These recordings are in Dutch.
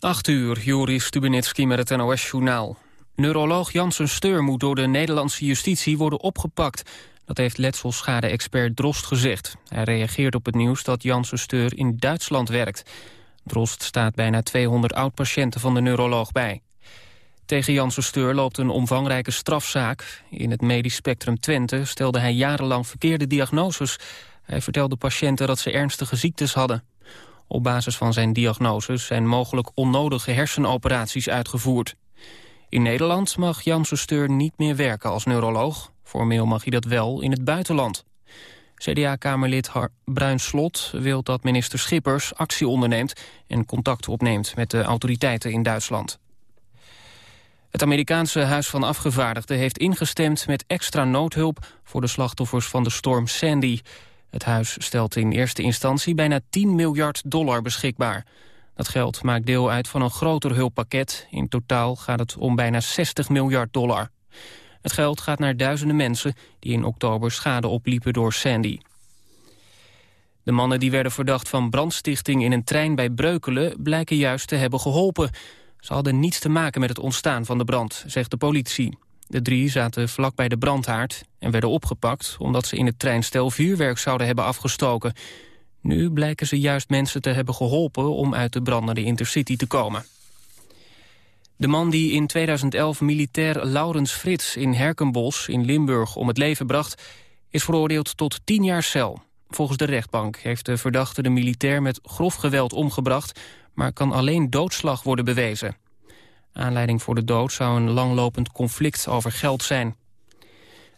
8 uur, Joris Stubenitski met het NOS-journaal. Neuroloog Janssen Steur moet door de Nederlandse justitie worden opgepakt. Dat heeft letselschade-expert Drost gezegd. Hij reageert op het nieuws dat Janssen Steur in Duitsland werkt. Drost staat bijna 200 oud-patiënten van de neuroloog bij. Tegen Janssen Steur loopt een omvangrijke strafzaak. In het medisch spectrum Twente stelde hij jarenlang verkeerde diagnoses. Hij vertelde patiënten dat ze ernstige ziektes hadden. Op basis van zijn diagnoses zijn mogelijk onnodige hersenoperaties uitgevoerd. In Nederland mag Janssen Steur niet meer werken als neuroloog. Formeel mag hij dat wel in het buitenland. CDA-kamerlid Bruin Slot wil dat minister Schippers actie onderneemt... en contact opneemt met de autoriteiten in Duitsland. Het Amerikaanse Huis van Afgevaardigden heeft ingestemd met extra noodhulp voor de slachtoffers van de storm Sandy. Het huis stelt in eerste instantie bijna 10 miljard dollar beschikbaar. Dat geld maakt deel uit van een groter hulppakket. In totaal gaat het om bijna 60 miljard dollar. Het geld gaat naar duizenden mensen die in oktober schade opliepen door Sandy. De mannen die werden verdacht van brandstichting in een trein bij Breukelen... blijken juist te hebben geholpen. Ze hadden niets te maken met het ontstaan van de brand, zegt de politie. De drie zaten vlak bij de brandhaard en werden opgepakt... omdat ze in het treinstel vuurwerk zouden hebben afgestoken. Nu blijken ze juist mensen te hebben geholpen... om uit de brandende Intercity te komen. De man die in 2011 militair Laurens Frits in Herkenbos in Limburg om het leven bracht... is veroordeeld tot 10 jaar cel. Volgens de rechtbank heeft de verdachte de militair met grof geweld omgebracht... maar kan alleen doodslag worden bewezen. Aanleiding voor de dood zou een langlopend conflict over geld zijn.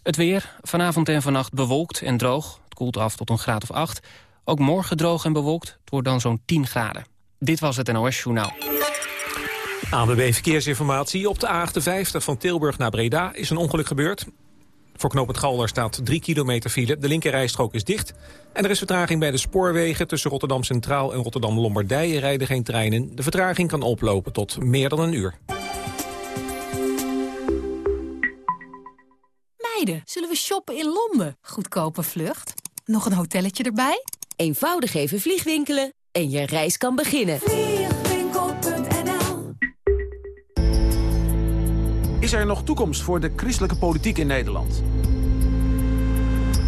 Het weer, vanavond en vannacht bewolkt en droog. Het koelt af tot een graad of 8. Ook morgen droog en bewolkt. Het wordt dan zo'n 10 graden. Dit was het NOS Journaal. ANWB Verkeersinformatie. Op de A58 van Tilburg naar Breda is een ongeluk gebeurd. Voor knooppunt Galder staat 3 kilometer file. De linkerrijstrook is dicht. En er is vertraging bij de spoorwegen. Tussen Rotterdam Centraal en Rotterdam Lombardije rijden geen treinen. De vertraging kan oplopen tot meer dan een uur. Meiden, zullen we shoppen in Londen? Goedkope vlucht. Nog een hotelletje erbij? Eenvoudig even vliegwinkelen en je reis kan beginnen. Is er nog toekomst voor de christelijke politiek in Nederland?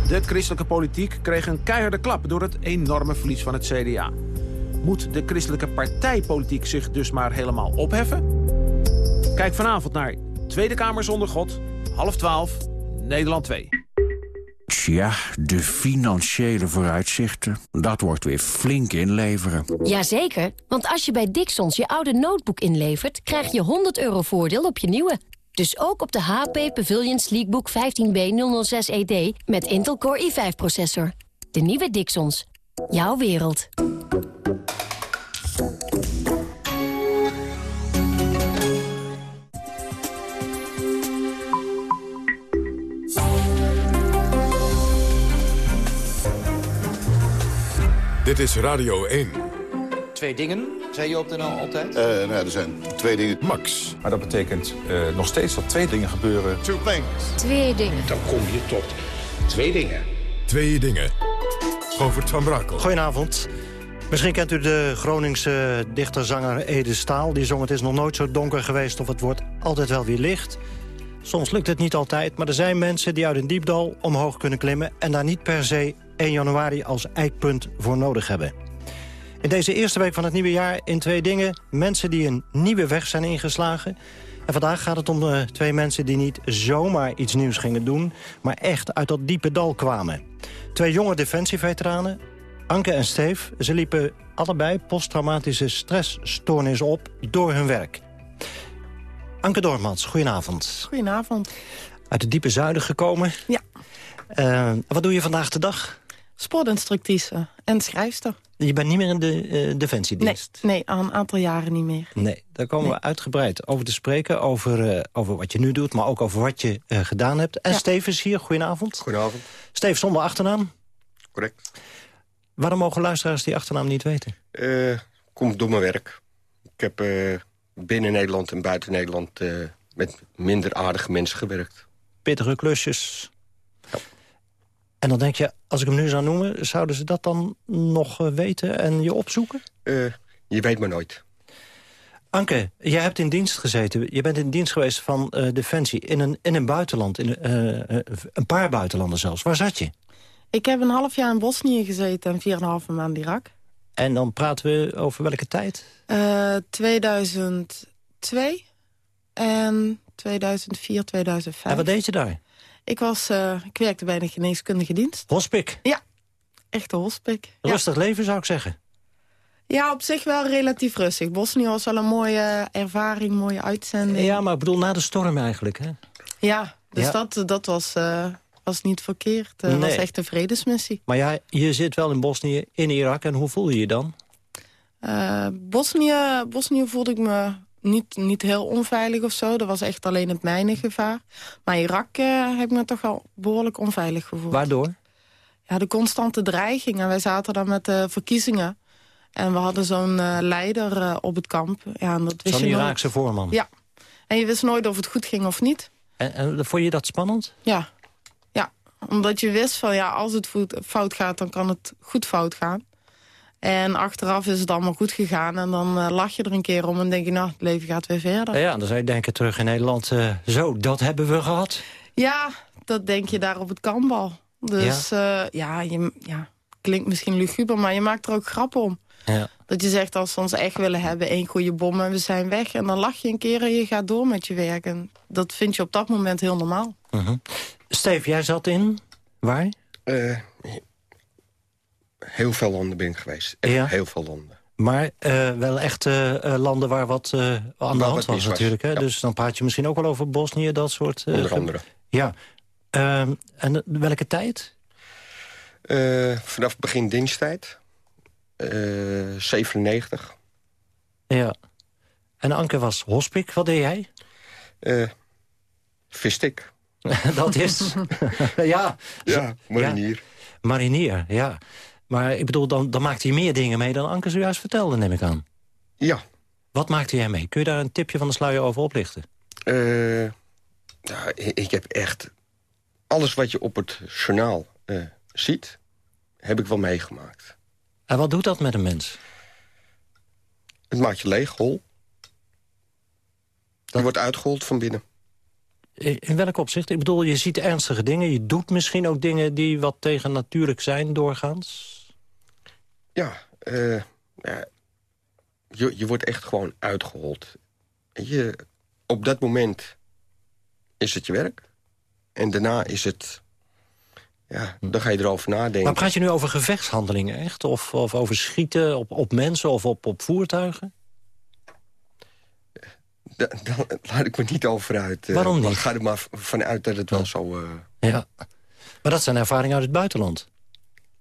De christelijke politiek kreeg een keiharde klap door het enorme verlies van het CDA. Moet de christelijke partijpolitiek zich dus maar helemaal opheffen? Kijk vanavond naar Tweede Kamer zonder God, half twaalf, Nederland 2. Tja, de financiële vooruitzichten, dat wordt weer flink inleveren. Jazeker, want als je bij Dixons je oude notebook inlevert... krijg je 100 euro voordeel op je nieuwe. Dus ook op de HP Pavilion Sleekbook 15B006ED met Intel Core i5-processor. De nieuwe Dixons. Jouw wereld. Dit is Radio 1. Twee dingen, zei je op de NL altijd? Uh, nou, er zijn twee dingen. Max. Maar dat betekent uh, nog steeds dat twee dingen gebeuren. Two things. Twee dingen. Dan kom je tot twee dingen. Twee dingen. Govert van Brakel. Goedenavond. Misschien kent u de Groningse dichterzanger Ede Staal. Die zong het is nog nooit zo donker geweest of het wordt altijd wel weer licht. Soms lukt het niet altijd, maar er zijn mensen die uit een diepdal omhoog kunnen klimmen... en daar niet per se 1 januari als eikpunt voor nodig hebben. In deze eerste week van het nieuwe jaar in twee dingen... mensen die een nieuwe weg zijn ingeslagen. En vandaag gaat het om de twee mensen die niet zomaar iets nieuws gingen doen... maar echt uit dat diepe dal kwamen. Twee jonge defensieveteranen, Anke en Steef... ze liepen allebei posttraumatische stressstoornis op door hun werk. Anke Doormans, goedenavond. Goedenavond. Uit het diepe zuiden gekomen. Ja. Uh, wat doe je vandaag de dag? Sportinstructrice en schrijfster. Je bent niet meer in de uh, defensiedienst? Nee, nee, al een aantal jaren niet meer. Nee, daar komen nee. we uitgebreid over te spreken. Over, uh, over wat je nu doet, maar ook over wat je uh, gedaan hebt. En ja. Steve is hier, goedenavond. Goedenavond. Steve, zonder achternaam? Correct. Waarom mogen luisteraars die achternaam niet weten? komt door mijn werk. Ik heb binnen Nederland en buiten Nederland met minder aardige mensen gewerkt. Pittige klusjes. En dan denk je, als ik hem nu zou noemen... zouden ze dat dan nog weten en je opzoeken? Uh, je weet maar nooit. Anke, jij hebt in dienst gezeten. Je bent in dienst geweest van uh, Defensie in een, in een buitenland. In, uh, een paar buitenlanden zelfs. Waar zat je? Ik heb een half jaar in Bosnië gezeten en vier en een halve maand Irak. En dan praten we over welke tijd? 2002 en 2004, 2005. En wat deed je daar? Ik, was, ik werkte bij de geneeskundige dienst. Hospik? Ja, echte hospik. Rustig leven zou ik zeggen. Ja, op zich wel relatief rustig. Bosnië was wel een mooie ervaring, mooie uitzending. Ja, maar ik bedoel na de storm eigenlijk, hè? Ja, dus Dat, dat was, uh, was niet verkeerd. Dat nee. was echt een vredesmissie. Maar ja, je zit wel in Bosnië, in Irak. En hoe voel je je dan? Uh, Bosnië, Bosnië voelde ik me niet, niet heel onveilig of zo. Dat was echt alleen het mijnengevaar. Maar Irak uh, heb ik me toch wel behoorlijk onveilig gevoeld. Waardoor? Ja, de constante dreiging. En wij zaten dan met de verkiezingen. En we hadden zo'n uh, leider uh, op het kamp. Ja, zo'n Iraakse voorman? Ja. En je wist nooit of het goed ging of niet. En, en vond je dat spannend? Ja. ja. Omdat je wist van ja, als het fout gaat, dan kan het goed fout gaan. En achteraf is het allemaal goed gegaan. En dan uh, lach je er een keer om en denk je, nou, het leven gaat weer verder. Ja, dan zou je denken terug in Nederland, zo, dat hebben we gehad. Ja, dat denk je daar op het kamp al. Dus ja, ja, je, ja, klinkt misschien luguber, maar je maakt er ook grap om. Ja. Dat je zegt, als we ons echt willen hebben, één goede bom en we zijn weg. En dan lach je een keer en je gaat door met je werk. En dat vind je op dat moment heel normaal. Uh -huh. Steve, jij zat in... Waar? Uh, heel veel landen ben ik geweest. Echt ja. Heel veel landen. Maar uh, wel echt uh, landen waar wat aan de hand was natuurlijk. Hè? Ja. Dus dan praat je misschien ook wel over Bosnië, dat soort... Onder andere. Ja. Ehm, en welke tijd? vanaf begin diensttijd. Uh, 97. Ja. En Anke was hospik. Wat deed jij? Uh, vistik. dat is... ja. Ja, marinier. Ja. Marinier, ja. Maar ik bedoel, dan, dan maakte je meer dingen mee dan Anke zojuist vertelde, neem ik aan. Ja. Wat maakte jij mee? Kun je daar een tipje van de sluier over oplichten? Uh, nou, ik heb echt... Alles wat je op het journaal uh, ziet, heb ik wel meegemaakt. En wat doet dat met een mens? Het maakt je leeg, hol. Dat... Je wordt uitgehold van binnen. In welk opzicht? Ik bedoel, je ziet ernstige dingen. Je doet misschien ook dingen die wat tegen natuurlijk zijn doorgaans. Ja, uh, ja je, je wordt echt gewoon uitgehold. Je, op dat moment is het je werk. En daarna is het ja, dan ga je erover nadenken. Maar praat je nu over gevechtshandelingen echt? Of, of over schieten op, op mensen of op, op voertuigen? Daar laat ik me niet over uit. Uh, Waarom niet? Ik ga er maar vanuit dat het wel zo... Uh... Ja. Maar dat zijn ervaringen uit het buitenland?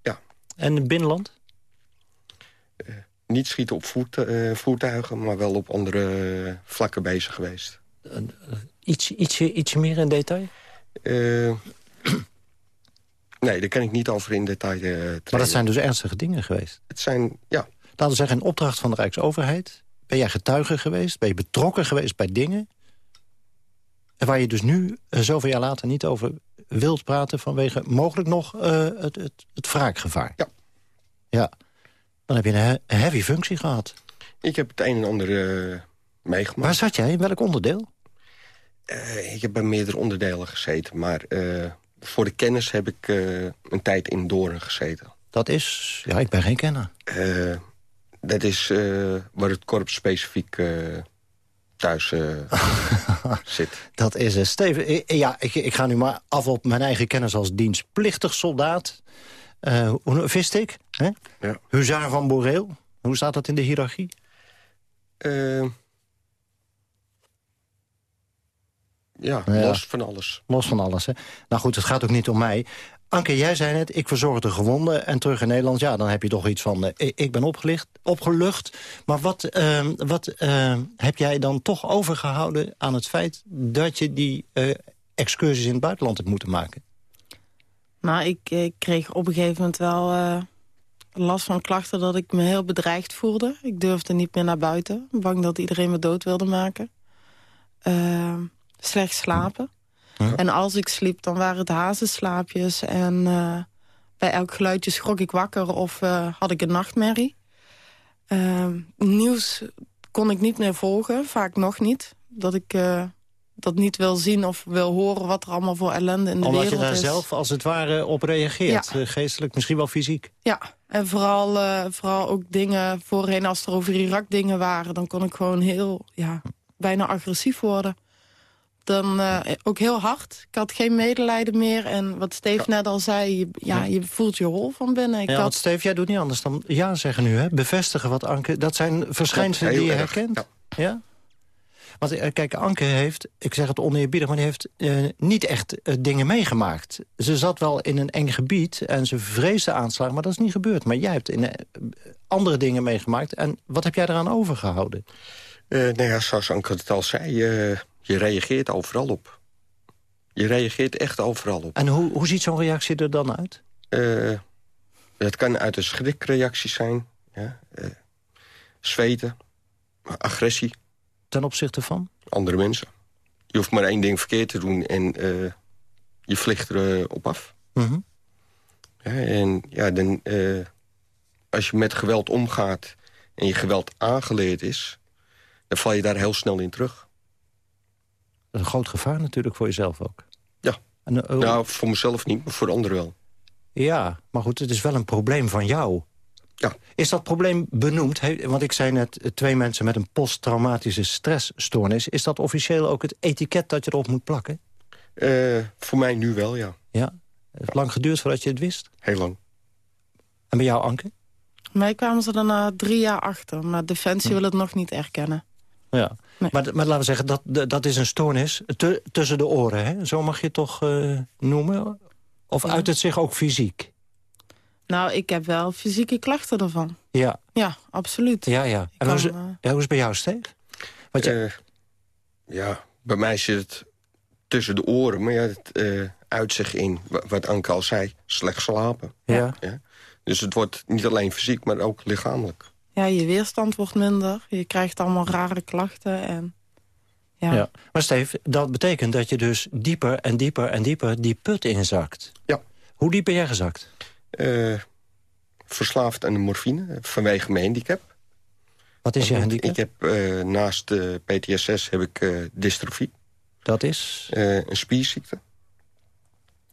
Ja. En het binnenland? Niet schieten op voert, voertuigen, maar wel op andere vlakken bezig geweest. iets, ietsje, ietsje meer in detail? Nee, daar kan ik niet over in detail uh, Maar dat zijn dus ernstige dingen geweest? Het zijn, ja. Laten we zeggen, een opdracht van de Rijksoverheid. Ben jij getuige geweest? Ben je betrokken geweest bij dingen? En waar je dus nu, uh, zoveel jaar later, niet over wilt praten... vanwege mogelijk nog uh, het, het, het wraakgevaar. Ja. Ja. Dan heb je een, heavy functie gehad. Ik heb het een en ander meegemaakt. Waar zat jij? In welk onderdeel? ik heb bij meerdere onderdelen gezeten, maar voor de kennis heb ik een tijd in Doorn gezeten. Dat is... Ja, ik ben geen kenner. Dat is waar het korps specifiek thuis zit. Dat is het. Steven, ja, ik, ik, ga nu maar af op mijn eigen kennis als dienstplichtig soldaat. Hoe vist ik? Hè? Ja. Huzaar van Boreel. Hoe staat dat in de hiërarchie? Ja, los van alles. Los van alles, hè. Nou goed, het gaat ook niet om mij. Anke, jij zei net, ik verzorg de gewonden en terug in Nederland... ja, dan heb je toch iets van, uh, ik ben opgelicht, opgelucht. Maar wat, uh, wat uh, heb jij dan toch overgehouden aan het feit... dat je die eh, excursies in het buitenland hebt moeten maken? Nou, ik, ik kreeg op een gegeven moment wel eh, last van klachten... dat ik me heel bedreigd voelde. Ik durfde niet meer naar buiten. Bang dat iedereen me dood wilde maken. Ehm, slecht slapen. Ja. En als ik sliep, dan waren het hazenslaapjes. En uh, bij elk geluidje schrok ik wakker of had ik een nachtmerrie. Nieuws kon ik niet meer volgen, vaak nog niet. Dat ik dat niet wil zien of wil horen wat er allemaal voor ellende in de Omdat wereld is. Omdat je daar zelf als het ware op reageert, ja. geestelijk, misschien wel fysiek. Ja, en vooral, uh, vooral ook dingen voorheen als er over Irak dingen waren... dan kon ik gewoon heel, ja, bijna agressief worden dan uh, ook heel hard. Ik had geen medelijden meer. En wat Steve net al zei, je, ja, je voelt je hol van binnen. Ik ja, had... want Steve, jij doet niet anders dan ja zeggen nu, hè? Bevestigen wat Anke... Dat zijn verschijnselen die je erg. herkent? Ja. ja? Want uh, kijk, Anke heeft, ik zeg het oneerbiedig... maar die heeft uh, niet echt dingen meegemaakt. Ze zat wel in een eng gebied en ze vreesde aanslagen... maar dat is niet gebeurd. Maar jij hebt in, andere dingen meegemaakt. En wat heb jij eraan overgehouden? nou ja, zoals Anke het al zei... Je reageert overal op. Je reageert echt overal op. En hoe, hoe ziet zo'n reactie er dan uit? Het kan uit een schrikreactie zijn. Ja, zweten. Agressie. Ten opzichte van? Andere mensen. Je hoeft maar één ding verkeerd te doen en uh, je vliegt erop af. Mm -hmm. ja, en ja, dan, als je met geweld omgaat en je geweld aangeleerd is... dan val je daar heel snel in terug. Dat is een groot gevaar natuurlijk voor jezelf ook. Ja, en, uh, nou, voor mezelf niet, maar voor anderen wel. Ja, maar goed, het is wel een probleem van jou. Ja. Is dat probleem benoemd? Want ik zei net, twee mensen met een posttraumatische stressstoornis. Is dat officieel ook het etiket dat je erop moet plakken? Uh, voor mij nu wel, ja. Ja? Het heeft lang geduurd voordat je het wist? Heel lang. En bij jou, Anke? Mij kwamen ze er na drie jaar achter, maar Defensie hm. wil het nog niet erkennen. Ja, nee. maar, maar laten we zeggen, dat, dat is een stoornis tussen de oren. Hè? Zo mag je het toch uh, noemen? Of ja. uit het zich ook fysiek? Nou, ik heb wel fysieke klachten ervan. Ja. Ja, absoluut. Ja, ja. En hoe, is, uh... ja, hoe is het bij jou, Steve? Wat je... Uh, ja, bij mij zit het tussen de oren. Maar ja, het uit zich in, wat Anke al zei, slecht slapen. Ja. ja. Dus het wordt niet alleen fysiek, maar ook lichamelijk. Ja, je weerstand wordt minder. Je krijgt allemaal rare klachten. En, ja. ja. Maar Steve, dat betekent dat je dus dieper en dieper en dieper die put inzakt. Ja. Hoe diep ben jij gezakt? Uh, verslaafd aan de morfine, vanwege mijn handicap. Wat is je handicap? Ik heb uh, naast de PTSS heb ik uh, dystrofie. Dat is? een spierziekte.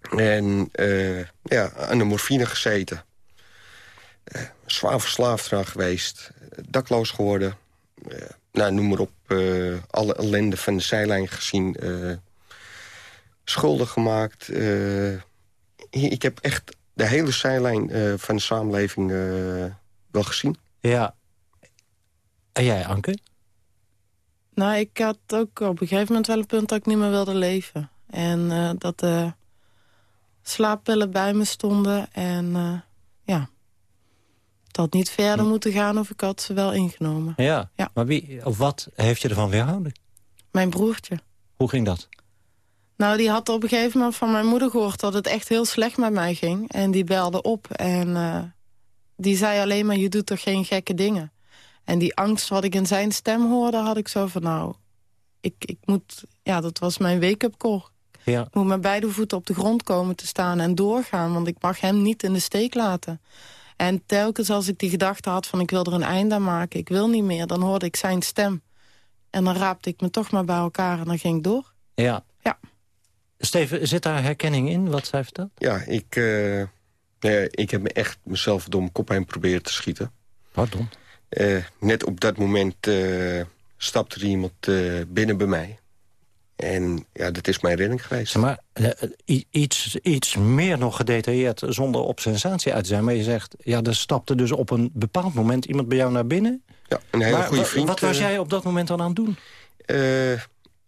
En ja, aan de morfine gezeten. Zwaar verslaafd eraan geweest. Dakloos geworden. Nou, noem maar op. alle ellende van de zijlijn gezien. schuldig gemaakt. ik heb echt de hele zijlijn van de samenleving wel gezien. Ja. En jij, Anke? Nou, ik had ook op een gegeven moment wel een punt dat ik niet meer wilde leven. En dat de slaappillen bij me stonden. En ja... Het had niet verder moeten gaan of ik had ze wel ingenomen. Ja, ja. maar wie of wat heeft je ervan weerhouden? Mijn broertje. Hoe ging dat? Nou, die had op een gegeven moment van mijn moeder gehoord... dat het echt heel slecht met mij ging. En die belde op en uh, die zei alleen maar... je doet toch geen gekke dingen. En die angst wat ik in zijn stem hoorde, had ik zo van... nou, ik, ik moet... Ja, dat was mijn wake-up call. Ja. Ik moet met beide voeten op de grond komen te staan en doorgaan... want ik mag hem niet in de steek laten. En telkens als ik die gedachte had van ik wil er een einde aan maken... ik wil niet meer, dan hoorde ik zijn stem. En dan raapte ik me toch maar bij elkaar en dan ging ik door. Ja. Steven, zit daar herkenning in, wat zij vertelt? Ja, ik, uh, nee, ik heb me echt mezelf door mijn kop heen proberen te schieten. Pardon? Uh, net op dat moment uh, stapte er iemand binnen bij mij. En ja, dat is mijn redding geweest. Maar iets, iets meer nog gedetailleerd zonder op sensatie uit te zijn. Maar je zegt, ja, er stapte dus op een bepaald moment iemand bij jou naar binnen. Ja, een hele maar, goede vriend. Wat was jij op dat moment dan aan het doen?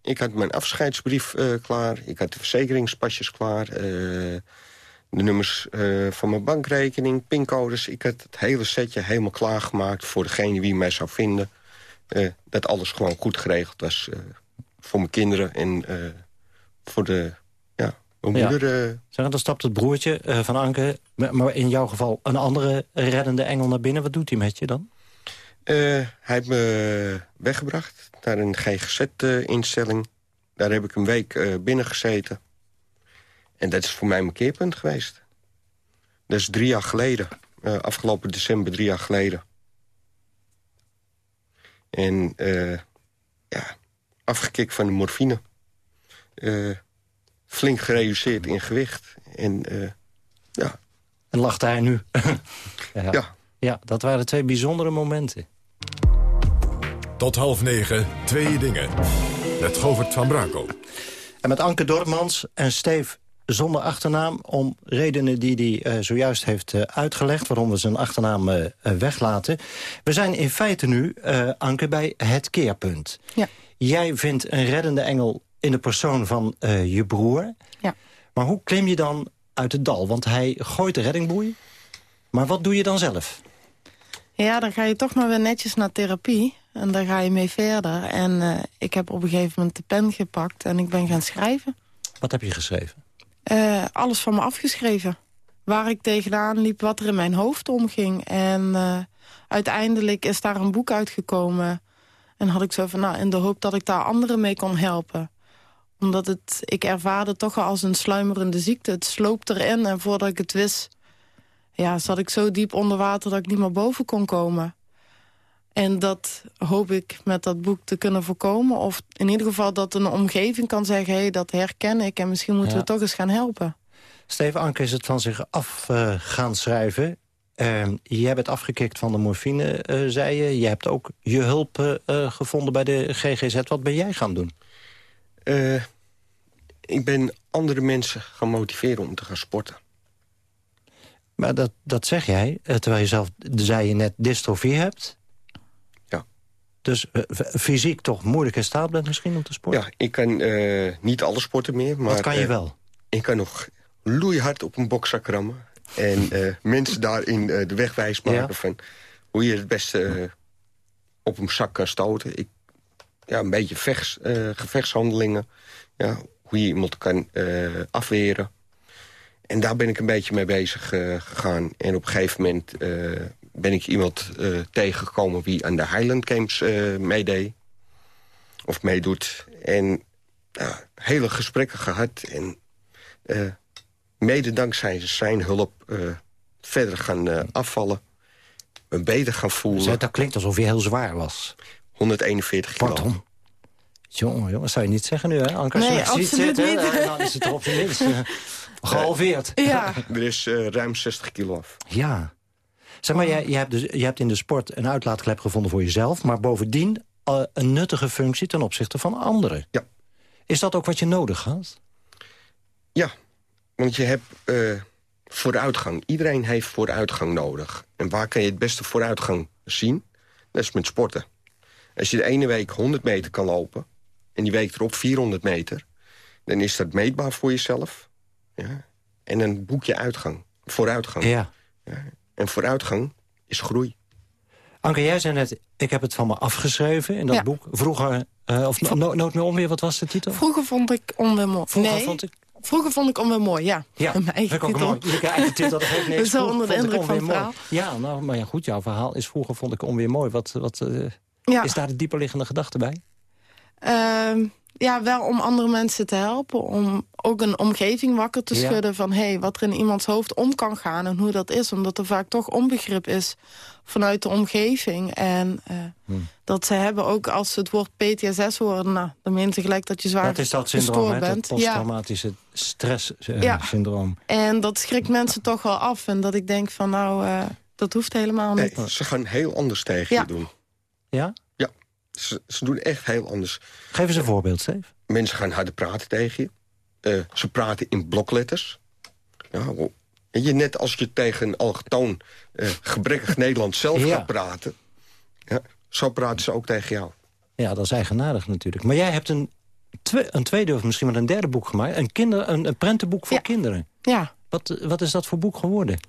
Ik had mijn afscheidsbrief uh, klaar. Ik had de verzekeringspasjes klaar. de nummers van mijn bankrekening, pincodes. Ik had het hele setje helemaal klaargemaakt voor degene wie mij zou vinden. dat alles gewoon goed geregeld was voor mijn kinderen en voor de, ja, mijn ja. moeder. Zeg, dan stapt het broertje van Anke, maar in jouw geval een andere reddende engel naar binnen. Wat doet hij met je dan? Hij heeft me weggebracht naar een GGZ-instelling. Daar heb ik een week binnen gezeten. En dat is voor mij mijn keerpunt geweest. Dat is drie jaar geleden. afgelopen december, drie jaar geleden. En uh, ja, afgekikt van de morfine. Uh, flink gereduceerd in gewicht. En uh, ja. En lacht hij nu. ja. ja. Ja, dat waren twee bijzondere momenten. Tot half negen, twee dingen. Met Govert van Brakel. En met Anke Dorpmans en Steef zonder achternaam... om redenen die hij uh, zojuist heeft uh, uitgelegd... waarom we zijn achternaam uh, weglaten. We zijn in feite nu, Anke, bij het keerpunt. Ja. Jij vindt een reddende engel in de persoon van je broer. Ja. Maar hoe klim je dan uit het dal? Want hij gooit de reddingboei. Maar wat doe je dan zelf? Ja, dan ga je toch maar weer netjes naar therapie. En daar ga je mee verder. En uh, ik heb op een gegeven moment de pen gepakt en ik ben gaan schrijven. Wat heb je geschreven? Uh, alles van me afgeschreven. Waar ik tegenaan liep, wat er in mijn hoofd omging. En uh, uiteindelijk is daar een boek uitgekomen. En had ik zo van, nou, in de hoop dat ik daar anderen mee kon helpen. Omdat het, ik ervaarde toch al als een sluimerende ziekte. Het sloopt erin en voordat ik het wist... ja, zat ik zo diep onder water dat ik niet meer boven kon komen. En dat hoop ik met dat boek te kunnen voorkomen. Of in ieder geval dat een omgeving kan zeggen... hé, hey, dat herken ik en misschien moeten ja. we toch eens gaan helpen. Steven Anke is het van zich af uh, gaan schrijven. Uh, jij bent afgekikt van de morfine, uh, zei je. Je hebt ook je hulp uh, gevonden bij de GGZ. Wat ben jij gaan doen? ik ben andere mensen gaan motiveren om te gaan sporten. Maar dat, dat zeg jij, terwijl je zelf, zei je net, dystrofie hebt... Dus uh, fysiek toch moeilijk in staat bent misschien om te sporten? Ja, ik kan uh, niet alle sporten meer. Maar, Wat kan je wel? Uh, ik kan nog loeihard op een bokzak rammen. En mensen daarin de weg wijs maken ja? van hoe je het beste op een zak kan stoten. Ik, ja, een beetje vechts, gevechtshandelingen. Ja, hoe je iemand kan afweren. En daar ben ik een beetje mee bezig gegaan. En op een gegeven moment ben ik iemand uh, tegengekomen wie aan de Highland Games uh, meedeed. Of meedoet. En uh, hele gesprekken gehad. En mede dankzij zijn hulp verder gaan afvallen. Me beter gaan voelen. Dat klinkt alsof je heel zwaar was. 141 kilo. Pardon. Jongen, jongen, zou je niet zeggen nu, hè? Anke, nee, als je absoluut ziet, niet. Hè, dan is het er op zijn minst gehalveerd. Ja. er is ruim 60 kilo af. Ja. Zeg maar, jij, jij, hebt dus, je hebt in de sport een uitlaatklep gevonden voor jezelf... maar bovendien uh, een nuttige functie ten opzichte van anderen. Ja. Is dat ook wat je nodig had? Ja, want je hebt uh, vooruitgang. Iedereen heeft vooruitgang nodig. En waar kan je het beste vooruitgang zien? Dat is met sporten. Als je de ene week 100 meter kan lopen... en die week erop 400 meter... dan is dat meetbaar voor jezelf. Ja. En dan boek je uitgang, vooruitgang. Ja. ja. En vooruitgang is groei. Anke, jij zei net, ik heb het van me afgeschreven in dat Ja. boek. Vroeger, uh, of no, no, Nood meer onweer, wat was de titel? Vroeger vond ik onweer mooi. Vroeger nee, vond ik... vroeger vond ik onweer mooi, ja. Ja, Mijn eigen vind ik ook titel. mooi. Iedere eigen titel, dat geeft niks. Zo Vroeger onder de indruk van het onweer mooi. Ja, nou, maar ja, goed, jouw verhaal is vroeger vond ik onweer mooi. Wat, wat uh, Ja. is daar de dieperliggende gedachte bij? Ehm, ja, wel om andere mensen te helpen. Om ook een omgeving wakker te Ja. schudden van... hey, wat er in iemands hoofd om kan gaan en hoe dat is. Omdat er vaak toch onbegrip is vanuit de omgeving. En eh, Hmm. dat ze hebben ook als ze het woord PTSS horen... Nou, dan meen ze gelijk dat je zwaar Dat is dat syndroom, hè, bent. ja. posttraumatische Ja. stress-syndroom. En dat schrikt mensen toch wel af. En dat ik denk van nou, eh, dat hoeft helemaal niet. Nee, ze gaan heel anders tegen Ja. je doen. Ja? Ze, ze doen echt heel anders. Geef eens een voorbeeld, Steve. Mensen gaan harder praten tegen je. Eh, ze praten in blokletters. Ja, je, net als je tegen een algetoon eh, gebrekkig Nederlands zelf Ja. gaat praten... Ja, zo praten ze ook tegen jou. Ja, dat is eigenaardig natuurlijk. Maar jij hebt een, twe een tweede of misschien wel een derde boek gemaakt. Een, kinder, een, een prentenboek voor Ja. kinderen. Ja. Wat, wat is dat voor boek geworden?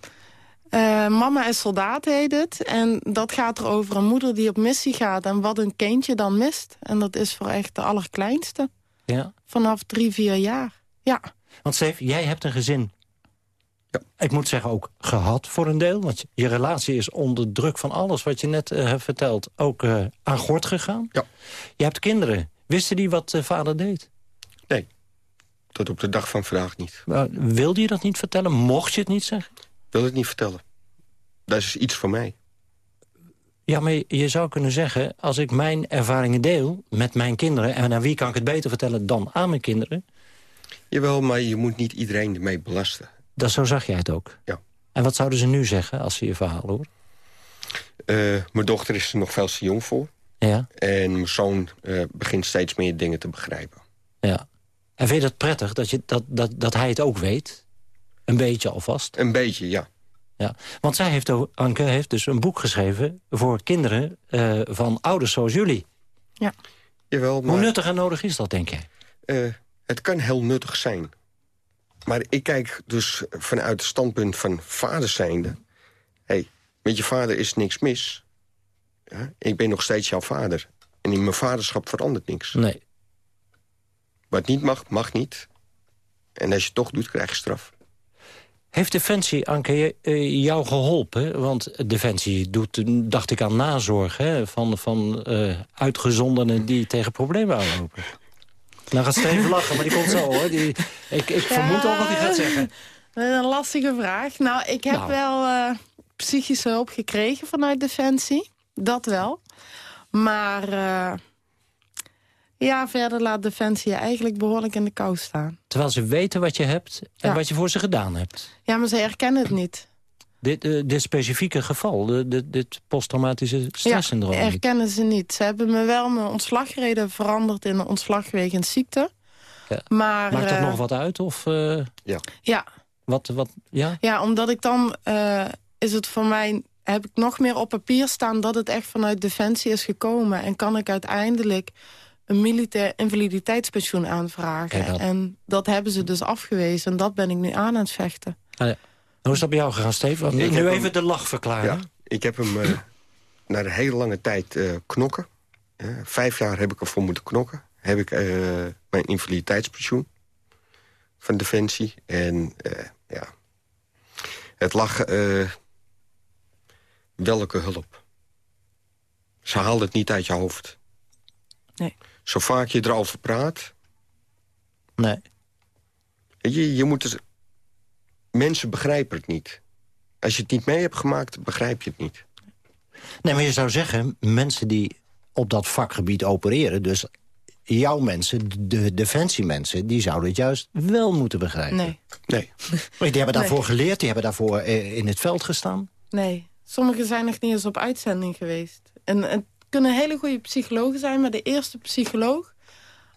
Eh, Mama is soldaat heet het. En dat gaat er over een moeder die op missie gaat... en wat een kindje dan mist. En dat is voor echt de allerkleinste. Ja. Vanaf drie, vier jaar. Ja, Want Steve, jij hebt een gezin. Ik moet zeggen ook gehad voor een deel. Want je relatie is onder druk van alles wat je net eh, hebt verteld... ook eh, aan gort gegaan. Ja. Je hebt kinderen. Wisten die wat eh, vader deed? Nee, tot op de dag van vandaag niet. Uh, wilde je dat niet vertellen? Mocht je het niet zeggen? Wil het niet vertellen. Dat is iets voor mij. Ja, maar je zou kunnen zeggen, als ik mijn ervaringen deel met mijn kinderen... en aan wie kan ik het beter vertellen dan aan mijn kinderen... Jawel, maar je moet niet iedereen ermee belasten. Dat, zo zag jij het ook? Ja. En wat zouden ze nu zeggen als ze je verhaal horen? Uh, mijn dochter is er nog veel te jong voor. Ja. En mijn zoon uh, begint steeds meer dingen te begrijpen. Ja. En vind je dat prettig, dat, je, dat, dat, dat hij het ook weet? Een beetje alvast? Een beetje, ja. Ja, want zij heeft, Anke heeft dus een boek geschreven voor kinderen uh, van ouders zoals jullie. Ja. Jawel, maar... Hoe nuttig en nodig is dat, denk jij? Uh, het kan heel nuttig zijn. Maar ik kijk dus vanuit het standpunt van vader zijnde... hey, met je vader is niks mis. Ja? Ik ben nog steeds jouw vader. En in mijn vaderschap verandert niks. Nee. Wat niet mag, mag niet. En als je het toch doet, krijg je straf. Heeft Defensie, Anke, uh, jou geholpen? Want Defensie doet, dacht ik, aan nazorg hè, van, van uh, uitgezondenen die tegen problemen aanlopen. Nou gaat Steven lachen, maar die komt zo hoor. Die, ik ik ja, vermoed al wat hij gaat zeggen. Een lastige vraag. Nou, ik heb nou. wel uh, psychische hulp gekregen vanuit Defensie. Dat wel. Maar uh, ja, verder laat Defensie je eigenlijk behoorlijk in de kou staan. Terwijl ze weten wat je hebt en ja. wat je voor ze gedaan hebt. Ja, maar ze herkennen het niet. Dit, uh, dit specifieke geval, de, de, dit posttraumatische stresssyndroom. Ja, herkennen ze niet. Ze hebben me wel mijn ontslagreden veranderd in een ontslag wegens ziekte. Ja. Maar, Maakt dat uh, nog wat uit? Of, uh, ja. Ja. Wat, wat, ja? Ja, omdat ik dan... is het voor mij... heb ik nog meer op papier staan dat het echt vanuit Defensie is gekomen. En kan ik uiteindelijk een militair invaliditeitspensioen aanvragen. En dat hebben ze dus afgewezen. En dat ben ik nu aan aan het vechten. Ah, ja. Hoe is dat bij jou gegaan, Steven? Ik nu heb even hem- de lach verklaren. Ja, ik heb hem uh, na een hele lange tijd uh, knokken. Uh, vijf jaar heb ik ervoor moeten knokken. Heb ik uh, mijn invaliditeitspensioen van Defensie. En ja, het lag welke hulp. Ze haalden het niet uit je hoofd. Nee. Zo vaak je erover praat... Nee. Je, je moet het... Mensen begrijpen het niet. Als je het niet mee hebt gemaakt, begrijp je het niet. Nee, maar je zou zeggen, mensen die op dat vakgebied opereren... dus jouw mensen, de defensiemensen... die zouden het juist wel moeten begrijpen. Nee. Nee. Die hebben daarvoor Nee. geleerd, die hebben daarvoor eh, in het veld gestaan. Nee, sommigen zijn nog niet eens op uitzending geweest. En het kunnen hele goede psychologen zijn, maar de eerste psycholoog...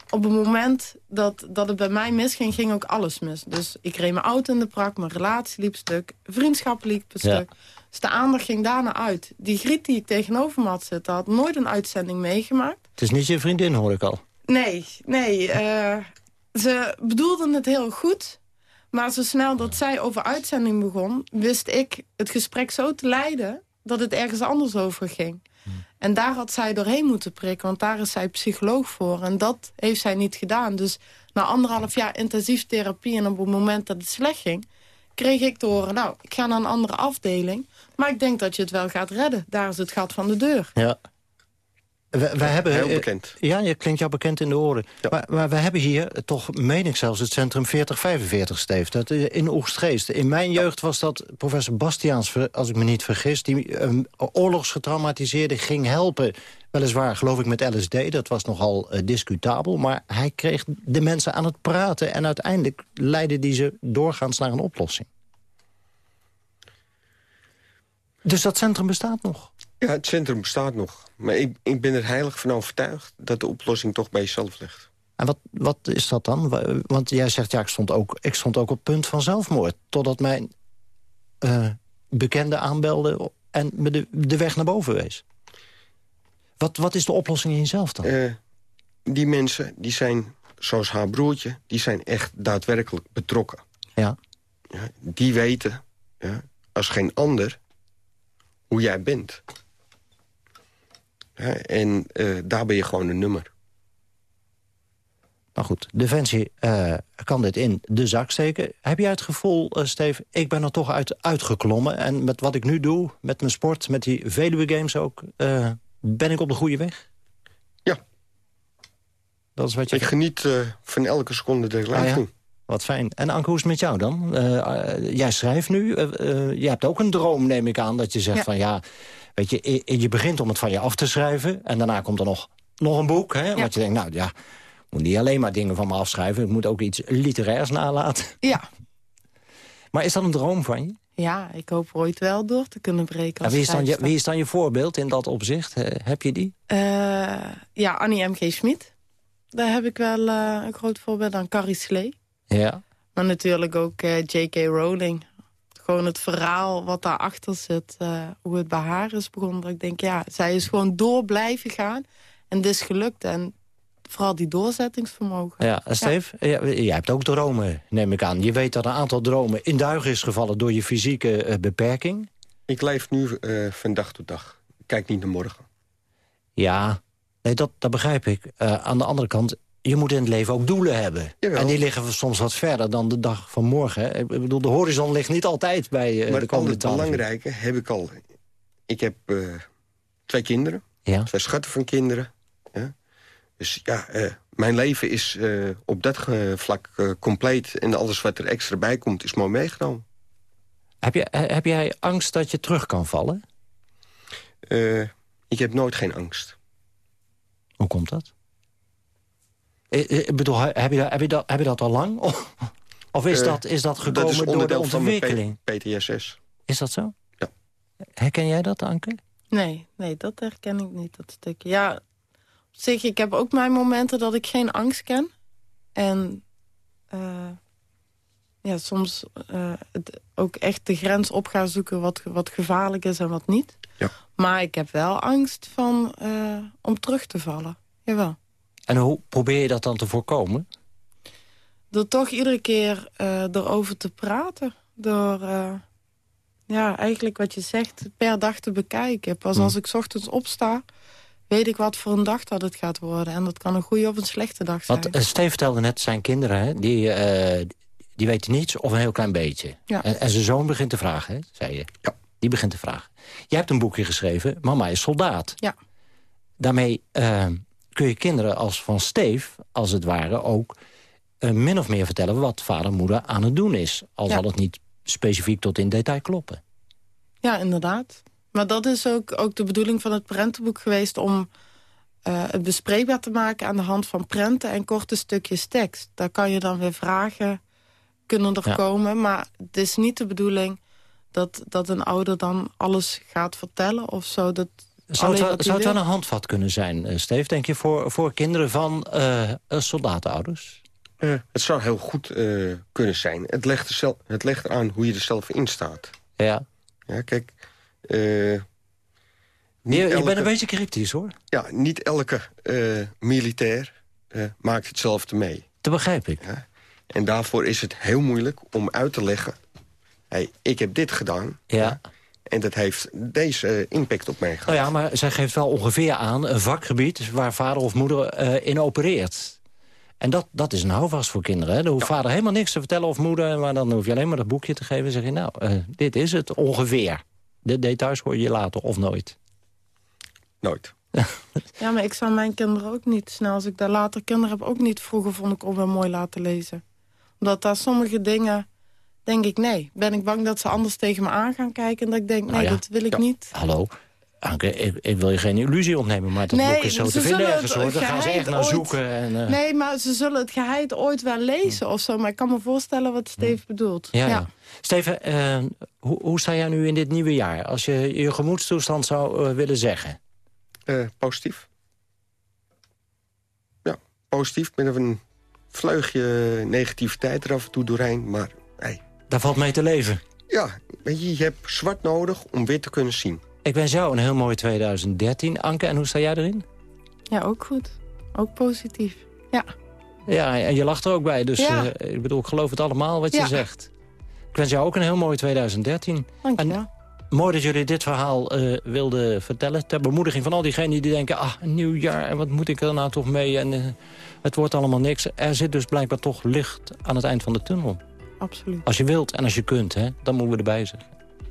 op het moment dat, dat het bij mij misging, ging ook alles mis. Dus ik reed mijn auto in de prak, mijn relatie liep stuk... vriendschap liep Ja. stuk. Dus de aandacht ging daarna uit. Die griet die ik tegenover me had zitten, had nooit een uitzending meegemaakt. Het is niet je vriendin, hoor ik al. Nee, nee. eh, ze bedoelden het heel goed. Maar zo snel dat zij over uitzending begon... wist ik het gesprek zo te leiden dat het ergens anders over ging. En daar had zij doorheen moeten prikken, want daar is zij psycholoog voor. En dat heeft zij niet gedaan. Dus na anderhalf jaar intensief therapie en op het moment dat het slecht ging... kreeg ik te horen, nou, ik ga naar een andere afdeling... maar ik denk dat je het wel gaat redden. Daar is het gat van de deur. Ja. We, we hebben, Heel eh, bekend. Ja, je klinkt jou bekend in de oren. Maar, maar we hebben hier eh, toch, meen ik zelfs, het centrum 4045, Steef. Dat is in Oegstgeest. In mijn jeugd was dat professor Bastiaans, als ik me niet vergis... die een oorlogsgetraumatiseerde ging helpen. Weliswaar, geloof ik, met LSD. Dat was nogal eh, discutabel. Maar hij kreeg de mensen aan het praten... en uiteindelijk leidde die ze doorgaans naar een oplossing. Dus dat centrum bestaat nog? Ja, het centrum bestaat nog. Maar ik, ik ben er heilig van overtuigd dat de oplossing toch bij jezelf ligt. En wat, wat is dat dan? Wa- Want jij zegt, ja, ik stond ook, ik stond ook op het punt van zelfmoord. Totdat mijn eh, bekende aanbelde en me de, de weg naar boven wees. Wat, wat is de oplossing in jezelf dan? Eh, die mensen, die zijn, zoals haar broertje... die zijn echt daadwerkelijk betrokken. Ja. Ja, die weten, ja, als geen ander, hoe jij bent. En eh, daar ben je gewoon een nummer. Maar goed, Defensie eh, kan dit in de zak steken. Heb jij het gevoel, eh Steve, ik ben er toch uit, uitgeklommen... en met wat ik nu doe, met mijn sport, met die Veluwe Games ook... eh, ben ik op de goede weg? Ja. Dat is wat je... Ik geniet eh, van elke seconde dat ik live Ah, ja. Wat fijn. En Anke, hoe is het met jou dan? Jij schrijft nu. jij hebt ook een droom, neem ik aan, dat je zegt Ja. van ja... Weet je, je begint om het van je af te schrijven... en daarna komt er nog, nog een boek. Hè, Want je denkt, nou ja, ik moet niet alleen maar dingen van me afschrijven... ik moet ook iets literairs nalaten. Ja. Maar is dat een droom van je? Ja, ik hoop ooit wel door te kunnen breken als wie, is dan je, wie is dan je voorbeeld in dat opzicht? heb je die? Uh, ja, Annie M.G. Schmid. Daar heb ik wel uh, een groot voorbeeld aan. Carrie Slee. Ja. Maar natuurlijk ook uh, J.K. Rowling. Gewoon het verhaal wat daarachter zit. hoe het bij haar is begonnen. Dat ik denk, ja, zij is gewoon door blijven gaan. En dit is gelukt. En vooral die doorzettingsvermogen. Ja, Steve, ja. jij hebt ook dromen, neem ik aan. Je weet dat een aantal dromen in duigen is gevallen door je fysieke uh, beperking. Ik leef nu uh, van dag tot dag. Ik kijk niet naar morgen. Ja, nee, dat, dat begrijp ik. Uh, aan de andere kant, je moet in het leven ook doelen hebben. Jawel. En die liggen soms wat verder dan de dag van morgen. Ik bedoel, de horizon ligt niet altijd bij uh, maar de komende Maar het belangrijke heb ik al... Ik heb twee kinderen, ja. twee schatten van kinderen. Ja. Dus ja, uh, mijn leven is op dat vlak compleet. En alles wat er extra bij komt is mooi meegenomen. Heb, je, heb jij angst dat je terug kan vallen? ik heb nooit geen angst. Hoe komt dat? Ik bedoel, heb je, heb je, dat, heb je dat al lang? Of, is, dat, is dat gekomen dat is door de ontwikkeling? Van PTSS. Is dat zo? Ja. Herken jij dat, Anke? Nee, nee, dat herken ik niet, dat stukje. Ja, zich, ik heb ook mijn momenten dat ik geen angst ken. En uh, ja, soms uh, het ook echt de grens op gaan zoeken wat, wat gevaarlijk is en wat niet. Ja. Maar ik heb wel angst van, uh, om terug te vallen. Jawel. En hoe probeer je dat dan te voorkomen? Door toch iedere keer erover te praten. Door ja, eigenlijk wat je zegt per dag te bekijken. Pas als ik 's ochtends opsta weet ik wat voor een dag dat het gaat worden. En dat kan een goede of een slechte dag zijn. Want uh, Steve vertelde net, zijn kinderen, hè, die, uh, die weten niets of een heel klein beetje. Ja. En, en, zijn zoon begint te vragen, hè, zei je. Ja. Die begint te vragen. Jij hebt een boekje geschreven, Mama is soldaat. Ja. Daarmee uh, kun je kinderen als van Steve, als het ware, ook min of meer vertellen... wat vader en moeder aan het doen is. Al zal het niet specifiek tot in detail kloppen. Ja, inderdaad. Maar dat is ook, ook de bedoeling van het prentenboek geweest... om uh, het bespreekbaar te maken aan de hand van prenten en korte stukjes tekst. Daar kan je dan weer vragen, kunnen er Ja. komen. Maar het is niet de bedoeling dat, dat een ouder dan alles gaat vertellen of zo. Dat Zou het, zou het wel een handvat kunnen zijn, eh, Steve, denk je... voor, voor kinderen van soldatenouders? Eh, het zou heel goed eh, kunnen zijn. Het legt, er zelf, het legt aan hoe je er zelf in staat. Ja. Ja, kijk... eh, Je, niet je elke- bent een beetje cryptisch, hoor. Ja, niet elke eh, militair maakt hetzelfde mee. Dat begrijp ik. Ja? En daarvoor is het heel moeilijk om uit te leggen... Hey, ik heb dit gedaan Ja. En dat heeft deze impact op mij gehad. Nou ja, maar zij geeft wel ongeveer aan een vakgebied... waar vader of moeder eh, in opereert. En dat, dat is een houvast voor kinderen. Hè? Dan hoeft vader helemaal niks te vertellen of moeder... maar dan hoef je alleen maar dat boekje te geven en zeg je... nou, eh, dit is het ongeveer. De details hoor je later of nooit. Nooit. Ja, maar ik zou mijn kinderen ook niet snel, als ik daar later kinderen heb... ook niet vroeger vond ik ook wel mooi laten lezen. Omdat daar sommige dingen, denk ik, nee. Ben ik bang dat ze anders tegen me aan gaan kijken... en dat ik denk, nee, Nou ja, dat wil ik ja. niet. Hallo, Anke, ik, ik wil je geen illusie ontnemen... maar dat Nee, boek is zo te vinden ergens, hoor. Daar gaan ze echt naar ooit- zoeken. En, eh, Nee, maar ze zullen het geheid ooit wel lezen of zo. Maar ik kan me voorstellen wat Steve bedoelt. Ja, ja. Steven, eh, hoe, hoe sta jij nu in dit nieuwe jaar? Als je je gemoedstoestand zou eh, willen zeggen. Eh, positief. Ja, positief met een vleugje negativiteit er af en toe doorheen. Maar hey, Daar valt mee te leven. ja, weet je, je hebt zwart nodig om wit te kunnen zien. Ik wens jou een heel mooi 2013. Anke, en hoe sta jij erin? Ja, ook goed. Ook positief. Ja. Ja, en je lacht er ook bij. Dus Ja. eh, ik bedoel, ik geloof het allemaal wat Ja. je zegt. Ik wens jou ook een heel mooi 2013. Dank je wel. Mooi dat jullie dit verhaal eh, wilden vertellen. Ter bemoediging van al diegenen die denken... ah, een nieuw jaar, en wat moet ik er nou toch mee? En eh, het wordt allemaal niks. Er zit dus blijkbaar toch licht aan het eind van de tunnel. Absoluut. Als je wilt en als je kunt, hè, dan moeten we erbij zijn.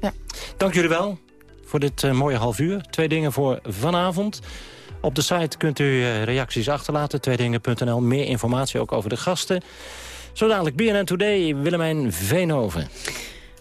Ja. Dank jullie wel voor dit eh, mooie half uur. Twee dingen voor vanavond. Op de site kunt u eh, reacties achterlaten. Tweedingen.nl. Meer informatie ook over de gasten. Zo dadelijk BNN Today, Willemijn Veenhoven.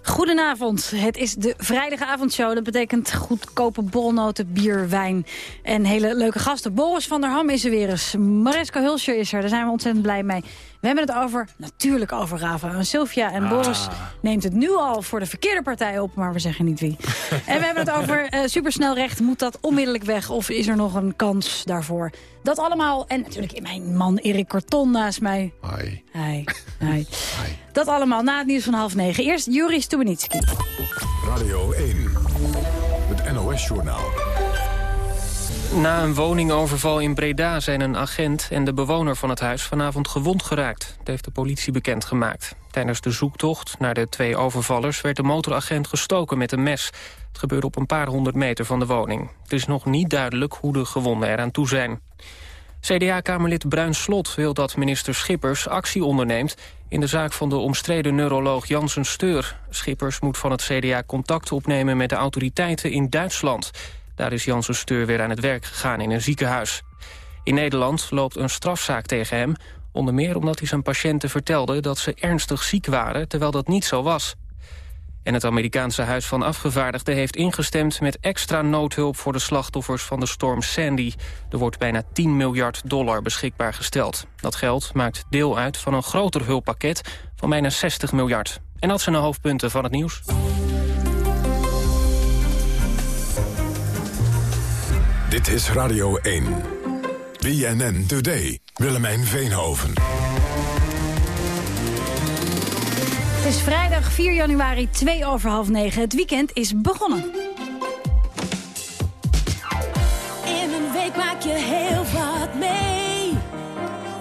Goedenavond, het is de vrijdagavondshow. Dat betekent goedkope bolnoten, bier, wijn en hele leuke gasten. Boris van der Ham is er weer eens. Mariska Hulscher is er, daar zijn we ontzettend blij mee. We hebben het over, natuurlijk over Rava en Sylvia. En Ah. Boris neemt het nu al voor de verkeerde partij op, maar we zeggen niet wie. en we hebben het over eh, supersnelrecht. Moet dat onmiddellijk weg of is er nog een kans daarvoor? Dat allemaal. En natuurlijk mijn man Erik Corton naast mij. Hi. Hi. Hi. Dat allemaal na het nieuws van half negen. Eerst Juri Stubenitski. Radio 1. Het NOS-journaal. Na een woningoverval in Breda zijn een agent en de bewoner van het huis vanavond gewond geraakt. Dat heeft de politie bekendgemaakt. Tijdens de zoektocht naar de twee overvallers werd de motoragent gestoken met een mes. Het gebeurde op een paar honderd meter van de woning. Het is nog niet duidelijk hoe de gewonden eraan toe zijn. CDA-kamerlid Bruin Slot wil dat minister Schippers actie onderneemt... in de zaak van de omstreden neuroloog Janssen Steur. Schippers moet van het CDA contact opnemen met de autoriteiten in Duitsland. Daar is Janssen Steur weer aan het werk gegaan in een ziekenhuis. In Nederland loopt een strafzaak tegen hem... onder meer omdat hij zijn patiënten vertelde dat ze ernstig ziek waren... terwijl dat niet zo was. En het Amerikaanse Huis van Afgevaardigden heeft ingestemd met extra noodhulp voor de slachtoffers van de storm Sandy. Er wordt bijna 10 miljard dollar beschikbaar gesteld. Dat geld maakt deel uit van een groter hulppakket van bijna 60 miljard. En dat zijn de hoofdpunten van het nieuws. Dit is Radio 1. BNN Today. Willemijn Veenhoven. Het is vrijdag 4 januari, 2 over half 9. Het weekend is begonnen. In een week maak je heel wat mee.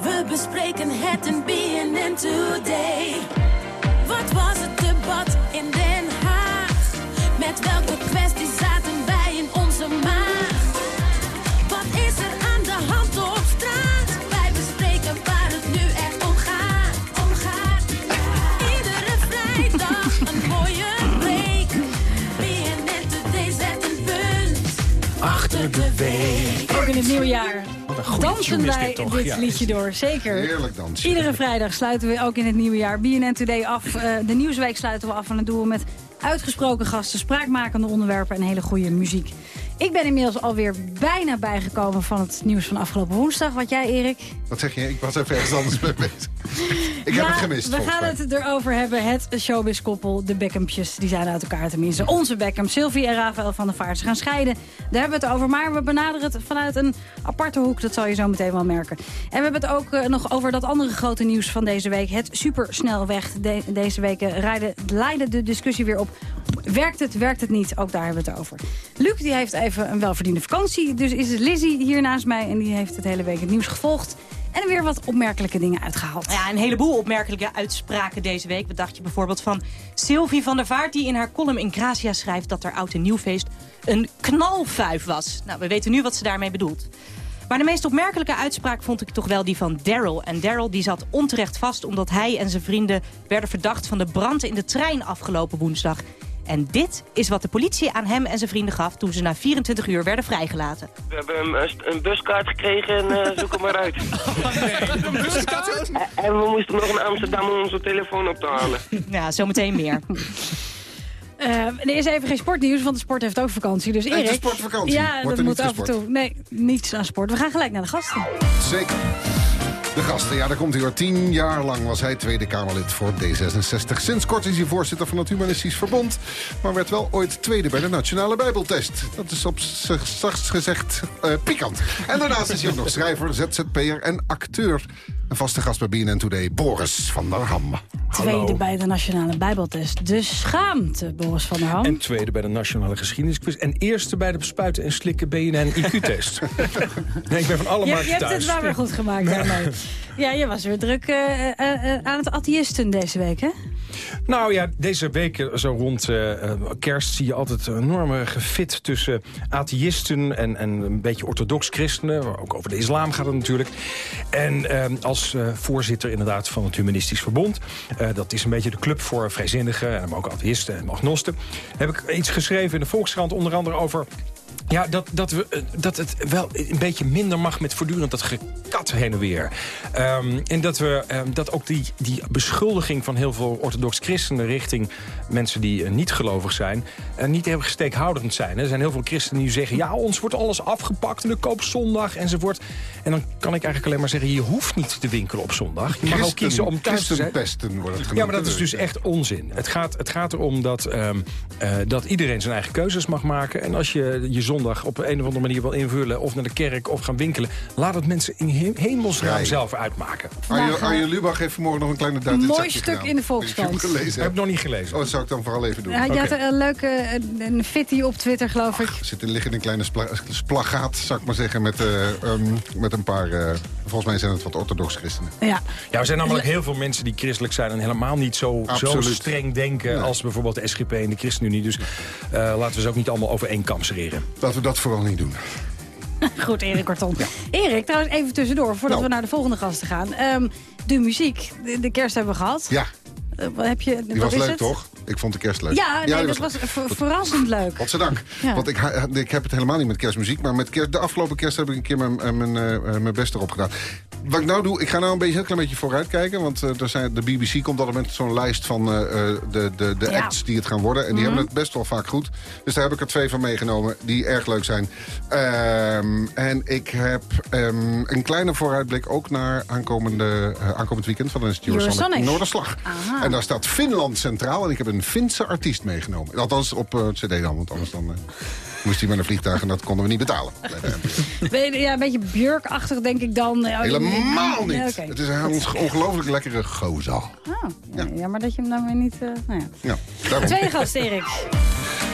We bespreken het in BNN Today. Wat was het debat in Den in het nieuwe jaar. Dansen wij dit dit, toch, ja. liedje door, zeker. Heerlijk dansen. Iedere vrijdag sluiten we ook in het nieuwe jaar BNN Today af. Eh, de Nieuwsweek sluiten we af en dat doen we met uitgesproken gasten, spraakmakende onderwerpen en hele goede muziek. Ik ben inmiddels alweer bijna bijgekomen van het nieuws van afgelopen woensdag. Wat jij, Erik? Wat zeg je? Ik was even ergens anders mee bezig. Ik heb het gemist, We gaan mij. het erover hebben. Het showbiz-koppel, de Beckhampjes, die zijn uit elkaar tenminste. Onze Beckham, Sylvie en Rafael van der Vaart. Ze gaan scheiden. Daar hebben we het over. Maar we benaderen het vanuit een aparte hoek. Dat zal je zo meteen wel merken. En we hebben het ook eh, nog over dat andere grote nieuws van deze week. Het supersnelweg. De, deze week eh, rijden, leidde de discussie weer op. Werkt het, werkt het niet? Ook daar hebben we het over. Luc die heeft even een welverdiende vakantie. Dus is het Lizzie hier naast mij. En die heeft het hele week het nieuws gevolgd. En er weer wat opmerkelijke dingen uitgehaald. Ja, een heleboel opmerkelijke uitspraken deze week. Wat dacht je bijvoorbeeld van Sylvie van der Vaart... die in haar column in Gracia schrijft dat haar oud en nieuwfeest een knalfuif was. Nou, we weten nu wat ze daarmee bedoelt. Maar de meest opmerkelijke uitspraak vond ik toch wel die van Daryl. En Daryl die zat onterecht vast omdat hij en zijn vrienden... werden verdacht van de brand in de trein afgelopen woensdag. En dit is wat de politie aan hem en zijn vrienden gaf... toen ze na 24 uur werden vrijgelaten. We hebben een, een buskaart gekregen en eh, zoek hem maar uit. een buskaart? En we moesten nog naar Amsterdam om onze telefoon op te halen. Ja, zometeen meer. Eh, er is even geen sportnieuws, want de sport heeft ook vakantie. Dus Erik, sport vakantie? Ja, Wordt dat moet af en toe. Nee, niets aan sport. We gaan gelijk naar de gasten. Zeker. De gasten, ja, daar komt hij hoor. Tien jaar lang was hij Tweede Kamerlid voor D66. Sinds kort is hij voorzitter van het Humanistisch Verbond... maar werd wel ooit tweede bij de Nationale Bijbeltest. Dat is op zich zachtst gezegd eh, pikant. En daarnaast is hij ook nog schrijver, ZZP'er en acteur. Een vaste gast bij BNN Today, Boris van der Ham. Tweede bij de Nationale Bijbeltest. De schaamte, Boris van der Ham. En tweede bij de Nationale Geschiedenisquiz. En eerste bij de bespuiten en slikken BNN IQ-test. nee, ik ben van alle je, markten je hebt thuis. het wel weer goed gemaakt. Mooi. Ja, je was weer druk eh, eh, eh, aan het atheïsten deze week, hè? Nou ja, deze week zo rond kerst zie je altijd een enorme gefit tussen atheïsten en, en een beetje orthodox christenen. Ook over de islam gaat het natuurlijk. En als voorzitter inderdaad van het Humanistisch Verbond, dat is een beetje de club voor vrijzinnigen, en maar ook atheïsten en agnosten, heb ik iets geschreven in de Volkskrant onder andere over Ja, dat, dat, we, eh, dat het wel een beetje minder mag met voortdurend dat gekat heen en weer. Ehm, en dat, we, ehm, dat ook die, die beschuldiging van heel veel orthodox christenen... richting mensen die eh, niet gelovig zijn, eh, niet heel steekhoudend zijn. Er zijn heel veel christenen die zeggen... ja, ons wordt alles afgepakt en de koop zondag enzovoort. En dan kan ik eigenlijk alleen maar zeggen... je hoeft niet te winkelen op zondag. Je mag ook kiezen om thuis te zijn. Wordt het genoemd. Ja, maar dat is dus echt onzin. Het gaat, het gaat erom dat, ehm, eh, dat iedereen zijn eigen keuzes mag maken. En als je je zondag op een of andere manier wil invullen... of naar de kerk of gaan winkelen... laat het mensen in he zelf uitmaken. Arjen, Arjen Lubach heeft vanmorgen nog een kleine duit in Mooi stuk gedaan. in de Ik heb Volkskrant. Heb ik nog niet gelezen. Oh, dat zou ik dan vooral even doen. Ja, je had een leuke een, een fitty op Twitter, geloof ik. Er zit in liggen een kleine spla splagaat, zou ik maar zeggen, met, eh, ehm, met een paar... eh, volgens mij zijn het wat orthodox christenen. Ja. Ja, er zijn namelijk heel veel mensen die christelijk zijn... en helemaal niet zo, zo streng denken als bijvoorbeeld de SGP en de ChristenUnie. Dus eh, laten we ze ook niet allemaal over één kam scheren. Laten we dat vooral niet doen. Goed, Erik Kortom. Erik, trouwens even tussendoor, voordat Nou. we naar de volgende gasten gaan. Ehm, de muziek, de, de kerst hebben we gehad. Ja, Eh, wat heb je, die wat was is leuk, het? toch? Ik vond de kerst leuk. Ja, nee, dat was verrassend leuk. Godzijdank. Ja. Want ik, ik heb het helemaal niet met kerstmuziek. Maar met kerst, de afgelopen kerst heb ik een keer mijn, eh, mijn, eh, mijn best erop gedaan. Wat ik nou doe, ik ga nou een beetje, heel klein beetje vooruit kijken. Want eh, er zijn, de BBC komt altijd met zo'n lijst van eh, eh, de, de, de Ja. acts die het gaan worden. En die hebben het best wel vaak goed. Dus daar heb ik er twee van meegenomen die erg leuk zijn. Ehm, en ik heb ehm, een kleine vooruitblik ook naar aankomende, aankomend weekend... van de Eurosonic. Noorderslag. Aha. En daar staat Finland centraal. En ik heb een Finse artiest meegenomen. Althans op het cd dan, want anders dan... eh, Moest hij met een vliegtuig en dat konden we niet betalen. bij Ja, een beetje Björk-achtig denk ik dan. Ja, Helemaal niet. Het is een on- ongelooflijk lekkere gozer. Oh, ja. Jammer dat je hem dan weer niet... eh, nou ja. Ja. Tweede gast, Erik.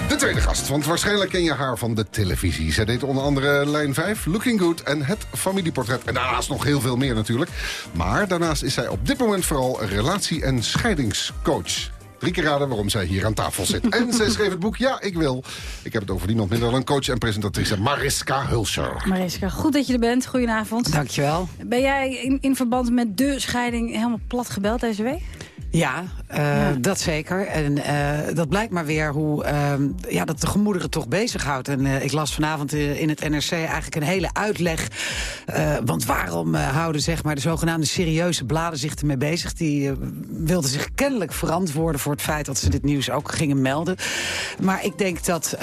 De tweede gast, want waarschijnlijk ken je haar van de televisie. Zij deed onder andere Lijn 5, Looking Good en Het Familieportret. En daarnaast nog heel veel meer natuurlijk. Maar daarnaast is zij op dit moment vooral relatie- en scheidingscoach. Drie keer raden waarom zij hier aan tafel zit. En zij schreef het boek Ja, ik wil. Ik heb het over niemand minder dan coach en presentatrice Mariska Hulser. Mariska, goed dat je er bent. Goedenavond. Dankjewel. Ben jij in, in verband met de scheiding helemaal plat gebeld deze week? Ja, eh, dat zeker. En eh, dat blijkt maar weer hoe ehm, ja, dat de gemoederen toch bezighoudt. En eh, ik las vanavond in het NRC eigenlijk een hele uitleg. Want waarom houden zeg maar, de zogenaamde serieuze bladen zich ermee bezig? Die wilden zich kennelijk verantwoorden voor het feit dat ze dit nieuws ook gingen melden. Maar ik denk dat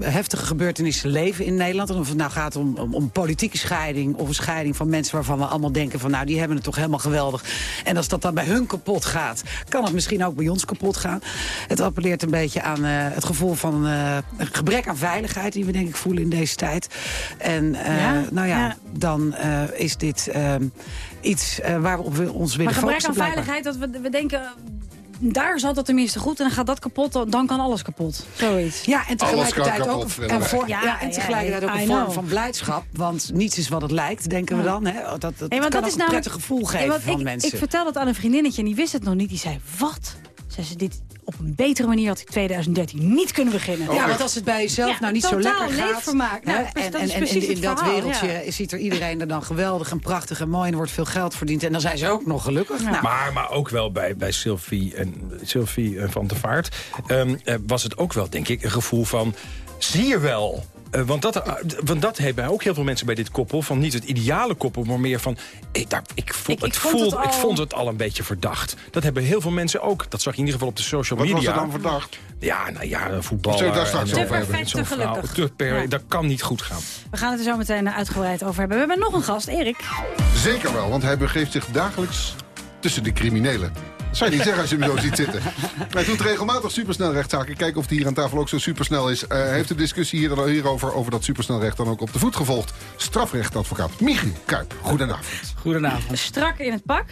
heftige gebeurtenissen leven in Nederland. En of het nou gaat om, om, om politieke scheiding of een scheiding van mensen waarvan we allemaal denken van nou die hebben het toch helemaal geweldig. En als dat dan bij hun kapot gaat, kan het misschien ook bij ons kapot gaan. Het appelleert een beetje aan eh, het gevoel van een gebrek aan veiligheid die we denk ik voelen in deze tijd. En eh, Ja, nou ja, ja. dan is dit eh, iets waar we op ons willen Maar gebrek focussen. aan blijkbaar. veiligheid, dat we, we denken... Daar zat het tenminste goed en dan gaat dat kapot, dan- dan kan alles kapot. Zoiets. Ja, en tegelijkertijd ook, Willem. vorm- Ja, ja, en ja, tegelijkertijd ook een vorm van blijdschap. Want niets is wat het lijkt, denken we dan. Hè? Dat, dat, dat kan dat is een namelijk- prettig gevoel geven van ik, mensen. Ik vertel dat aan een vriendinnetje en die wist het nog niet. Die zei, wat? Zei ze, dit op een betere manier had ik 2013 niet kunnen beginnen. ja, want als het bij jezelf Ja, nou niet zo lekker gaat... leedvermaak. Nou, en, dat en, is en, in, dat verhaal, wereldje ziet er iedereen er dan geweldig en prachtig en mooi... en er wordt veel geld verdiend en dan zijn ze ook nog gelukkig. Nou, Maar, maar ook wel bij, bij Sylvie, en, Sylvie van der Vaart... ehm, eh, was het ook wel, denk ik, een gevoel van... zie je wel... Eh, want, dat, eh, want dat hebben ook heel veel mensen bij dit koppel. Van niet het ideale koppel, maar meer van... Ik, daar, ik, voel, Ik- ik het vond voelde, het ik al- vond het al een beetje verdacht. Dat hebben heel veel mensen ook. Dat zag je in ieder geval op de social Wat media. was er dan verdacht? Ja, nou ja, eh, hebben? Te perfect, te gelukkig. Te per- Ja. Dat kan niet goed gaan. We gaan het er zo meteen eh, uitgebreid over hebben. We hebben nog een gast, Erik. Zeker wel, want hij begeeft zich dagelijks tussen de criminelen. Zou je niet zeggen als je hem zo ziet zitten. Hij doet regelmatig supersnelrechtszaken. Kijken of hij hier aan tafel ook zo supersnel is. Eh, Hij heeft de discussie hier, hierover, over dat supersnelrecht... dan ook op de voet gevolgd. Strafrechtadvocaat Michiel Kuip. Goedenavond. Goedenavond. Strak in het pak,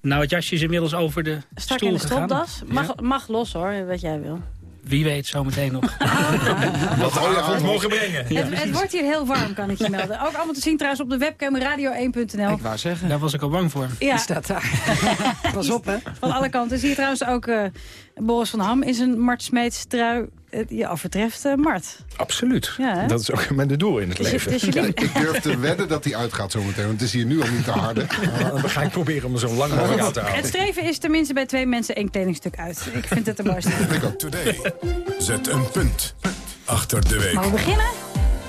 Nou, het jasje is inmiddels over de strak stoel in de gegaan. stropdas. Mag, mag los hoor, wat jij wil. Wie weet, zometeen nog. Wat we avond mogen brengen. het, het wordt hier heel warm, kan ik je melden. Ook allemaal te zien trouwens op de webcam radio1.nl. ik wou zeggen, Daar was ik al bang voor. Ja, die staat daar. Pas op, hè. van alle kanten. Zie je trouwens ook eh, Boris van Ham in zijn Mart Smeets trui. Het je overtreft eh, Mart. Absoluut. Ja, dat is ook mijn doel in het Dus leven. dus Ik durf te wedden dat hij uitgaat zometeen. Want het is hier nu al niet te harde. Dan ga ik proberen om er zo lang mogelijk uit te Het houden. streven is tenminste bij twee mensen één kledingstuk uit. Ik vind het de mooiste. Ik ook. Today. Zet een punt achter de week. Maar we beginnen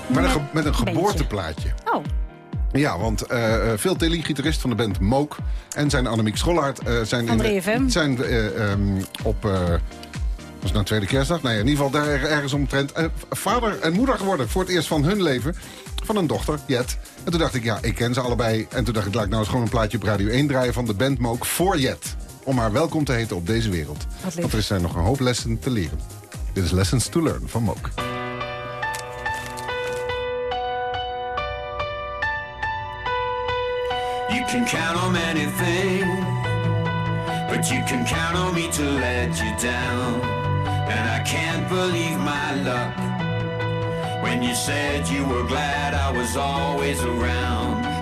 Met een, ge- met een geboorteplaatje. Oh. Ja, want eh eh, Phil Tilly, gitarist van de band Mook... en zijn Annemiek Schollaert eh, zijn, in de- 3FM. zijn eh, ehm, op... eh was het nou tweede kerstdag? Nee, in ieder geval daar ergens omtrent... eh, vader en moeder geworden voor het eerst van hun leven. Van een dochter, Jet. En toen dacht ik, ja, ik ken ze allebei. En toen dacht ik, laat ik nou eens gewoon een plaatje op Radio 1 draaien... van de band Mook voor Jet. Om haar welkom te heten op deze wereld. Want er is er nog een hoop lessen te leren. Dit is Lessons to Learn van Mook. You can count on anything, but you can count on me to let you down. And I can't believe my luck when you said you were glad I was always around.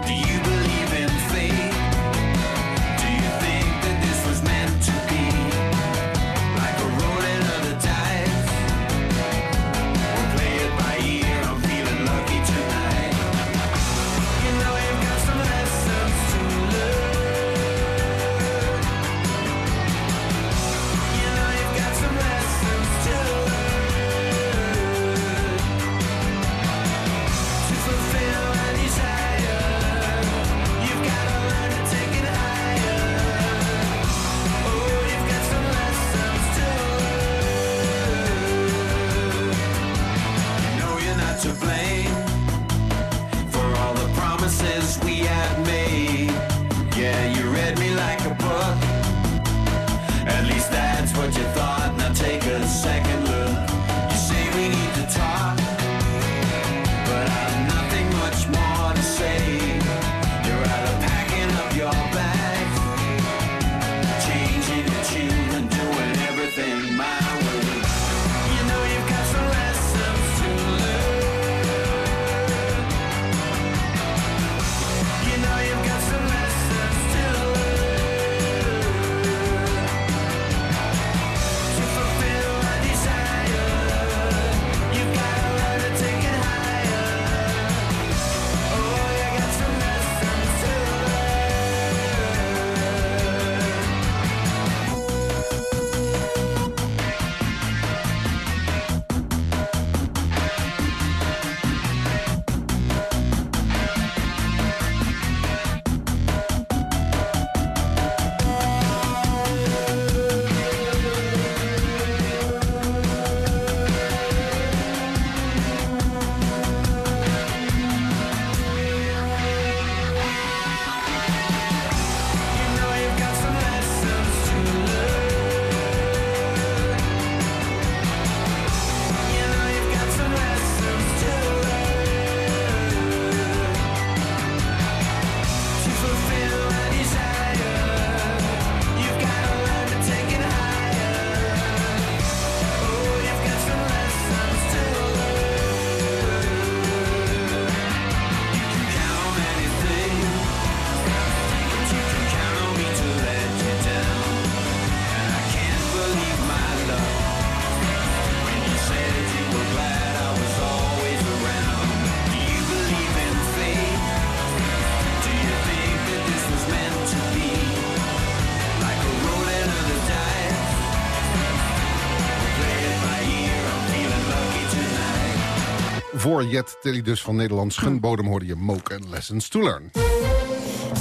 Jet Tilly dus van Nederlands Gunbodem hoorde je Mook en Lessons to Learn.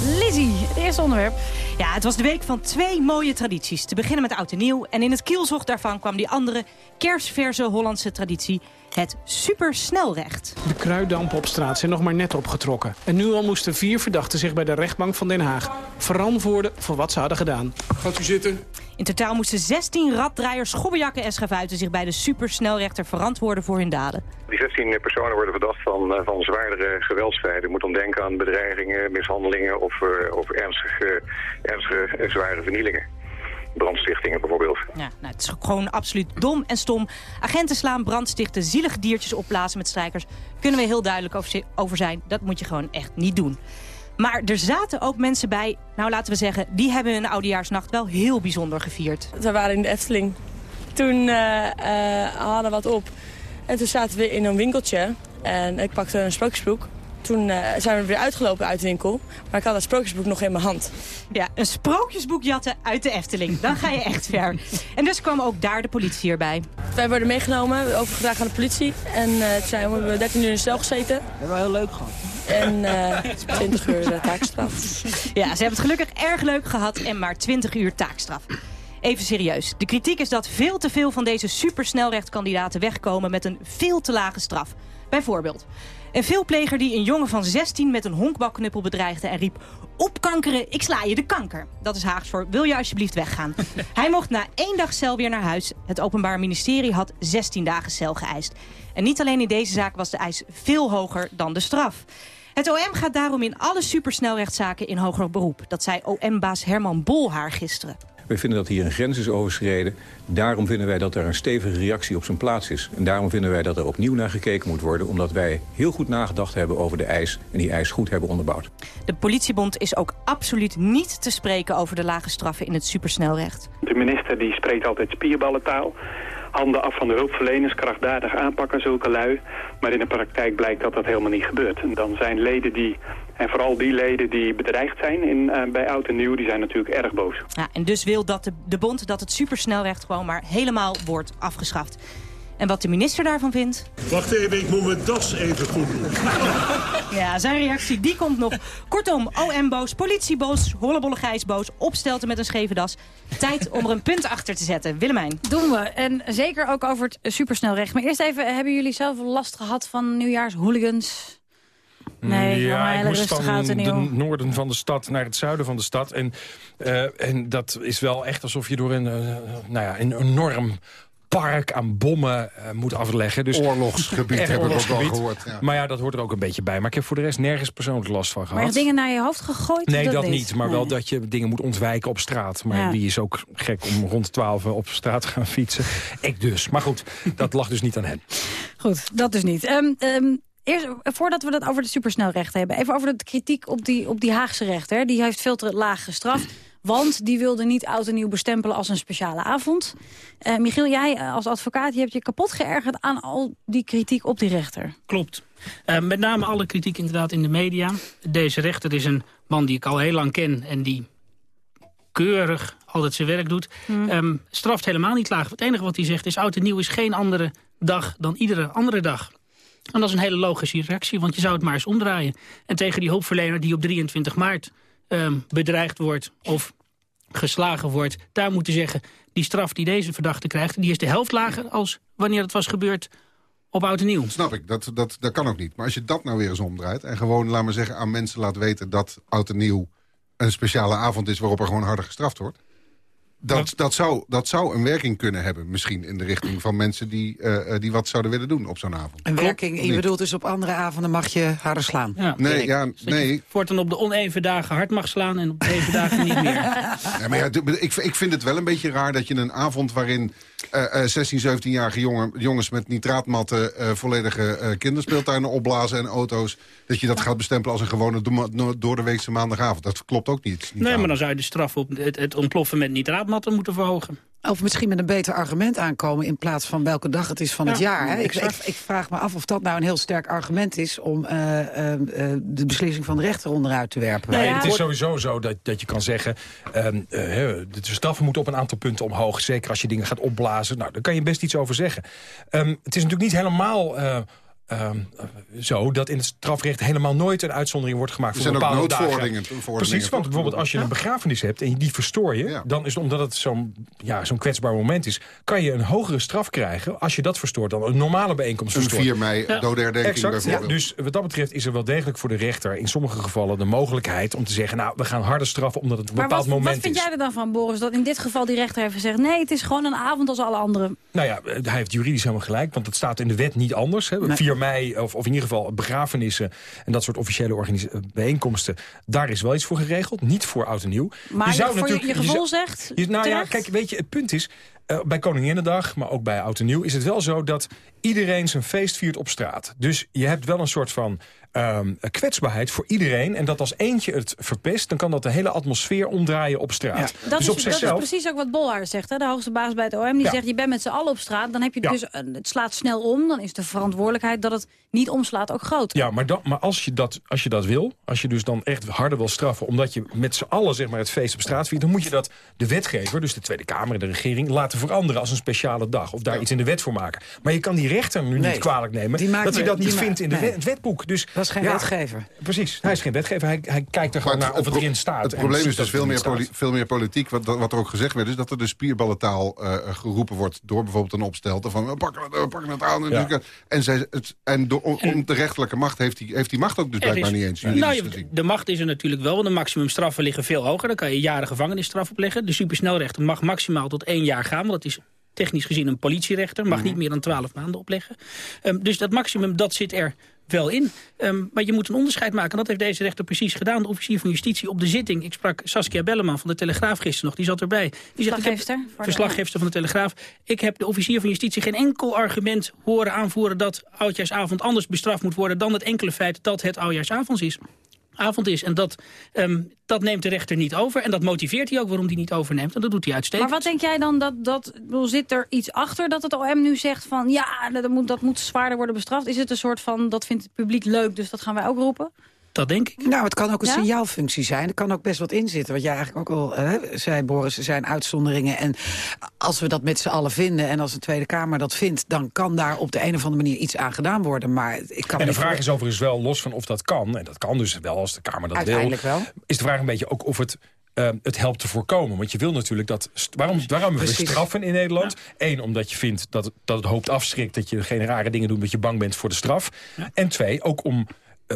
Lizzie, het eerste onderwerp. Ja, het was de week van twee mooie tradities. Te beginnen met oud en nieuw. En in het kielzog daarvan kwam die andere kerstverse Hollandse traditie. Het supersnelrecht. De kruiddampen op straat zijn nog maar net opgetrokken. En nu al moesten vier verdachten zich bij de rechtbank van Den Haag verantwoorden voor wat ze hadden gedaan. Gaat u zitten. In totaal moesten 16 raddraaiers, schobbejakken en schavuiten zich bij de supersnelrechter verantwoorden voor hun daden. Die 16 personen worden verdacht van, eh, van zwaardere geweldsfeiten. Je moet dan denken aan bedreigingen, mishandelingen of, eh, of ernstige, ernstige eh, zware vernielingen. Brandstichtingen bijvoorbeeld. Ja, nou, het is gewoon absoluut dom en stom. Agenten slaan, brandstichten, zielige diertjes opblazen met strijkers. Kunnen we heel duidelijk over, zi- over zijn. Dat moet je gewoon echt niet doen. Maar er zaten ook mensen bij, nou laten we zeggen... die hebben hun oudejaarsnacht wel heel bijzonder gevierd. We waren in de Efteling. Toen eh, eh, hadden we wat op. En toen zaten we in een winkeltje. En ik pakte een sprookjesboek. toen eh, zijn we weer uitgelopen uit de winkel. Maar ik had het sprookjesboek nog in mijn hand. Ja, een sprookjesboek jatten uit de Efteling. Dan ga je echt ver. En dus kwam ook daar de politie erbij. Wij worden meegenomen, overgedragen aan de politie. En eh, toen zijn we hebben 13 uur in de cel gezeten. Dat hebben we heel leuk gehad. En eh 20 uur eh, taakstraf. Ja, ze hebben het gelukkig erg leuk gehad en maar 20 uur taakstraf. Even serieus. De kritiek is dat veel te veel van deze supersnelrechtkandidaten wegkomen met een veel te lage straf. Bijvoorbeeld, een veelpleger die een jongen van 16 met een honkbalknuppel bedreigde en riep... Opkankeren, ik sla je de kanker. Dat is Haags voor, wil je alsjeblieft weggaan. Hij mocht na één dag cel weer naar huis. Het Openbaar Ministerie had 16 dagen cel geëist. En niet alleen in deze zaak was de eis veel hoger dan de straf. Het OM gaat daarom in alle supersnelrechtszaken in hoger beroep. Dat zei OM-baas Herman Bolhaar gisteren. Wij vinden dat hier een grens is overschreden. Daarom vinden wij dat er een stevige reactie op zijn plaats is. En daarom vinden wij dat er opnieuw naar gekeken moet worden... omdat wij heel goed nagedacht hebben over de eis... en die eis goed hebben onderbouwd. De politiebond is ook absoluut niet te spreken over de lage straffen in het supersnelrecht. De minister die spreekt altijd spierballentaal. Handen af van de hulpverleners, krachtdadig aanpakken, zulke lui. Maar in de praktijk blijkt dat dat helemaal niet gebeurt. En dan zijn leden die, en vooral die leden die bedreigd zijn in, uh, bij Oud en Nieuw, die zijn natuurlijk erg boos. Ja, en dus wil dat de, de bond dat het supersnelrecht gewoon maar helemaal wordt afgeschaft. En wat de minister daarvan vindt? Wacht even, ik moet mijn das even goed doen. Ja, zijn reactie die komt nog. Kortom, OM boos, politie boos, hollebolle Gijs boos, opstelten met een scheve das. Tijd om er een punt achter te zetten. Willemijn. Doen we. En zeker ook over het supersnelrecht. Maar eerst even, hebben jullie zelf last gehad van nieuwjaarshooligans? Nee, ja, ik moest van het nieuw. noorden van de stad naar het zuiden van de stad. En, eh, en dat is wel echt alsof je door een, eh, nou ja, een enorm park aan bommen eh, moet afleggen. Dus Oorlogsgebied hebben we ook al gehoord. Ja. Maar ja, dat hoort er ook een beetje bij. Maar ik heb voor de rest nergens persoonlijk last van Maar gehad. echt dingen naar je hoofd gegooid? Nee, dat, niet. niet. Maar Nee. wel dat je dingen moet ontwijken op straat. Maar Ja. wie is ook gek om rond 12 op straat te gaan fietsen? Ik dus. Maar goed, dat lag dus niet aan hen. Goed, dat dus niet. Ehm, ehm, eerst, voordat we dat over het supersnelrecht hebben... even over de kritiek op die, op die Haagse rechter. Die heeft veel te laag gestraft. Want die wilde niet oud en nieuw bestempelen als een speciale avond. Eh, Michiel, jij eh, als advocaat je hebt je kapot geërgerd aan al die kritiek op die rechter. Klopt. Eh, met name alle kritiek inderdaad in de media. Deze rechter is een man die ik al heel lang ken... en die keurig altijd zijn werk doet. Ehm, straft helemaal niet laag. Het enige wat hij zegt is... oud en nieuw is geen andere dag dan iedere andere dag. En dat is een hele logische reactie, want je zou het maar eens omdraaien. En tegen die hulpverlener die op 23 maart ehm, bedreigd wordt... of geslagen wordt, daar moet je zeggen... die straf die deze verdachte krijgt... die is de helft lager als wanneer het was gebeurd op oud en nieuw. Snap ik, dat, dat, dat kan ook niet. Maar als je dat nou weer eens omdraait... en gewoon, laat maar zeggen, aan mensen laat weten... dat oud en nieuw een speciale avond is... waarop er gewoon harder gestraft wordt... Dat, dat, zou, dat zou een werking kunnen hebben, misschien in de richting van mensen die, eh, eh, die wat zouden willen doen op zo'n avond. Een werking, je bedoelt dus op andere avonden mag je harder slaan. Ja. Nee, ja, nee. voortaan op de oneven dagen hard mag slaan... en op de even dagen niet meer. Ja, maar ja, ik, ik vind het wel een beetje raar dat je een avond waarin eh, eh, 16, 17-jarige jongen, jongens met nitraatmatten eh, volledige eh, kinderspeeltuinen opblazen en auto's, dat je dat gaat bestempelen als een gewone do- no- doordeweekse maandagavond. Dat klopt ook niet. niet Nee, aan. maar dan zou je de straf op het, het ontploffen met nitraatmatten moeten verhogen. Of misschien met een beter argument aankomen... in plaats van welke dag het is van het Ja, jaar. Hè? Ik, ik, vraag me af of dat nou een heel sterk argument is... om eh, eh, eh, de beslissing van de rechter onderuit te werpen. Nee, het is sowieso zo dat, dat je kan zeggen... ehm, eh, hè, de straffen moeten op een aantal punten omhoog. Zeker als je dingen gaat opblazen. Nou, daar kan je best iets over zeggen. Ehm, het is natuurlijk niet helemaal... eh, ehm, eh, zo dat in het strafrecht helemaal nooit een uitzondering wordt gemaakt Er voor zijn ook bepaalde dagen. noodverordeningen- verordeningen, Precies, want bijvoorbeeld als je een begrafenis hebt en die verstoor je, dan is het omdat het zo'n ja, zo'n kwetsbaar moment is, kan je een hogere straf krijgen als je dat verstoort dan een normale bijeenkomst Een verstoort. 4 mei dodenherdenking Exact. bijvoorbeeld. Dus wat dat betreft is er wel degelijk voor de rechter in sommige gevallen de mogelijkheid om te zeggen, nou, we gaan harder straffen omdat het een Maar bepaald wat, moment wat vind is. jij er dan van, Boris? Dat in dit geval die rechter heeft gezegd... nee, het is gewoon een avond als alle anderen. Nou ja, eh, hij heeft juridisch helemaal gelijk, want het staat in de wet niet anders. Hè. 4 mei, of, of in ieder geval begrafenissen en dat soort officiële bijeenkomsten. Daar is wel iets voor geregeld, niet voor oud en nieuw. Maar je, voor je, natuurlijk- je gevoel zou- zegt... je- nou ja, kijk, weet je, het punt is... eh, bij Koninginnedag, maar ook bij Oud en Nieuw... is het wel zo dat iedereen zijn feest viert op straat. Dus je hebt wel een soort van ehm, kwetsbaarheid voor iedereen. En dat als eentje het verpest, dan kan dat de hele atmosfeer omdraaien op straat. Dat, dus is, op zichzelf... dat is precies ook wat Bolhaar zegt, hè? de hoogste baas bij het OM. Die Ja. zegt, je bent met z'n allen op straat. Dan heb je Ja. dus, een- het slaat snel om. Dan is de verantwoordelijkheid dat het niet omslaat ook groot. Ja, maar, dan, maar als, je dat, als je dat wil, als je dus dan echt harder wil straffen... omdat je met z'n allen zeg maar, het feest op straat viert... dan moet je dat de wetgever, dus de Tweede Kamer en de regering... laten veranderen als een speciale dag. Of daar iets in de wet voor maken. Maar je kan die rechter nu Nee, niet kwalijk nemen... dat hij dat niet vindt in de nee. wet- het wetboek. Dus, Dat is geen ja, wetgever. Precies, hij is geen wetgever. Hij, hij kijkt er gewoon naar of het erin staat. Het probleem is dat dus veel meer, staat. veel meer politiek. Wat, wat er ook gezegd werd, is dat er de spierballentaal eh, geroepen wordt... door bijvoorbeeld een opstelte van we pakken het, we pakken het aan. En, Ja. dus- en, zij, het, en door, om, om de rechterlijke macht heeft die, heeft die macht ook dus blijkbaar is- niet eens. Nou, je- de macht is er natuurlijk wel, want de maximumstraffen liggen veel hoger. Dan kan je jaren gevangenisstraf opleggen. De supersnelrechter mag maximaal tot één jaar gaan, want dat is technisch gezien een politierechter. Mag niet meer dan twaalf maanden opleggen. Ehm, dus dat maximum, dat zit er wel in. Ehm, maar je moet een onderscheid maken. En dat heeft deze rechter precies gedaan. De officier van justitie op de zitting. Ik sprak Saskia Belleman van de Telegraaf gisteren nog. Die zat erbij. Die zegt, ik heb, Verslaggeefster de- verslaggeefster van de Telegraaf. Ik heb de officier van justitie geen enkel argument horen aanvoeren... dat oudjaarsavond anders bestraft moet worden... dan het enkele feit dat het oudjaarsavond is avond is. En dat, ehm, dat neemt de rechter niet over. En dat motiveert hij ook waarom hij niet overneemt. En dat doet hij uitstekend. Maar wat denk jij dan, dat, dat, zit er iets achter dat het OM nu zegt van... ja, dat moet, dat moet zwaarder worden bestraft? Is het een soort van, dat vindt het publiek leuk, dus dat gaan wij ook roepen? Dat denk ik. Nou, het kan ook een Ja? signaalfunctie zijn. Er kan ook best wat in zitten. Wat jij eigenlijk ook al eh, zei, Boris, er zijn uitzonderingen. En als we dat met z'n allen vinden en als de Tweede Kamer dat vindt... dan kan daar op de een of andere manier iets aan gedaan worden. Maar ik kan En de vraag is overigens wel, los van of dat kan... en dat kan dus wel als de Kamer dat wil... Uiteindelijk wel. is de vraag een beetje ook of het... eh, het helpt te voorkomen. Want je wil natuurlijk dat... Waarom, waarom we straffen in Nederland? Eén, omdat je vindt dat, het- dat het hoopt afschrikt... dat je geen rare dingen doet omdat je bang bent voor de straf. En twee, ook om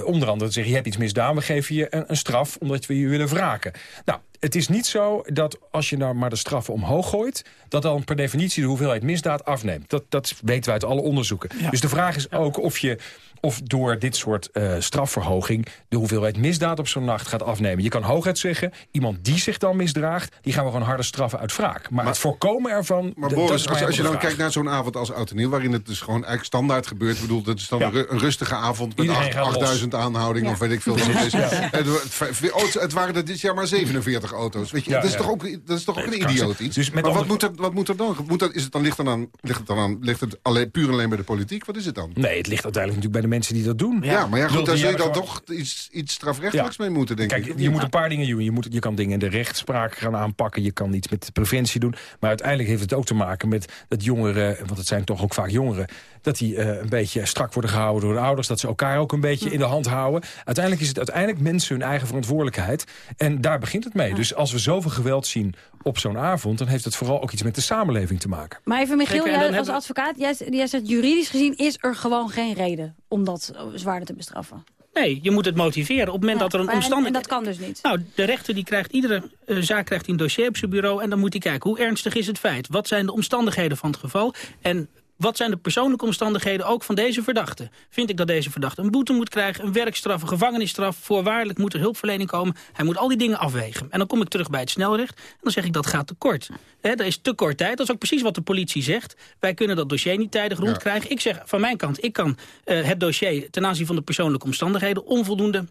onder andere te zeggen... je hebt iets misdaan, we geven je een, een straf... omdat we je willen wraken. Nou, het is niet zo dat als je nou maar de straffen omhoog gooit... dat dan per definitie de hoeveelheid misdaad afneemt. Dat, dat weten we uit alle onderzoeken. Dus de vraag is ook of je... Of door dit soort eh, strafverhoging de hoeveelheid misdaad op zo'n nacht gaat afnemen. Je kan hooguit zeggen, iemand die zich dan misdraagt... die gaan we gewoon harde straffen uit wraak. Maar, het voorkomen ervan... Maar dat Boris, als, als je dan kijkt naar zo'n avond als Oud en Nieuw... waarin het dus gewoon eigenlijk standaard gebeurt... Ik bedoel, het is dan Ja. een, ru- een rustige avond met Iedereen acht- gaat los. 8000 aanhoudingen... of weet ik veel wat het is. Ja. Het, het, het, het waren er dit jaar maar 47 auto's. Weet je, Ja, dat is ja. toch ook, dat is toch ook Nee, een idioot iets? Dus met maar wat andere- moet, er, wat moet er dan? Moet dat, is het dan, ligt, dan aan, ligt het dan aan, ligt het alleen, puur en alleen bij de politiek? Wat is het dan? Nee, het ligt uiteindelijk natuurlijk bij de mensen die dat doen. Ja, maar ja, goed, daar zul je dan toch iets, iets strafrechtelijks mee moeten, denk Kijk, ik. je moet een paar dingen doen. Je, moet, je kan dingen in de rechtspraak gaan aanpakken. Je kan iets met de preventie doen. Maar uiteindelijk heeft het ook te maken met dat jongeren... want het zijn toch ook vaak jongeren... dat die eh, een beetje strak worden gehouden door de ouders. Dat ze elkaar ook een beetje in de hand houden. Uiteindelijk is het uiteindelijk mensen hun eigen verantwoordelijkheid. En daar begint het mee. Dus als we zoveel geweld zien op zo'n avond... dan heeft het vooral ook iets met de samenleving te maken. Maar even Michiel, Kijk, jij als hebben- advocaat, jij, jij zegt juridisch gezien is er gewoon geen reden om dat zwaarder te bestraffen. Nee, je moet het motiveren. Op het moment dat er een omstandigheid... En dat kan dus niet. Nou, de rechter die krijgt iedere eh, zaak krijgt een dossier op zijn bureau... en dan moet hij kijken, hoe ernstig is het feit? Wat zijn de omstandigheden van het geval? En wat zijn de persoonlijke omstandigheden ook van deze verdachte? Vind ik dat deze verdachte een boete moet krijgen, een werkstraf, een gevangenisstraf... voorwaardelijk moet er hulpverlening komen. Hij moet al die dingen afwegen. En dan kom ik terug bij het snelrecht en dan zeg ik dat gaat te kort. Hè, er is te kort tijd. Dat is ook precies wat de politie zegt. Wij kunnen dat dossier niet tijdig rondkrijgen. Ik zeg van mijn kant, ik kan eh, het dossier ten aanzien van de persoonlijke omstandigheden... onvoldoende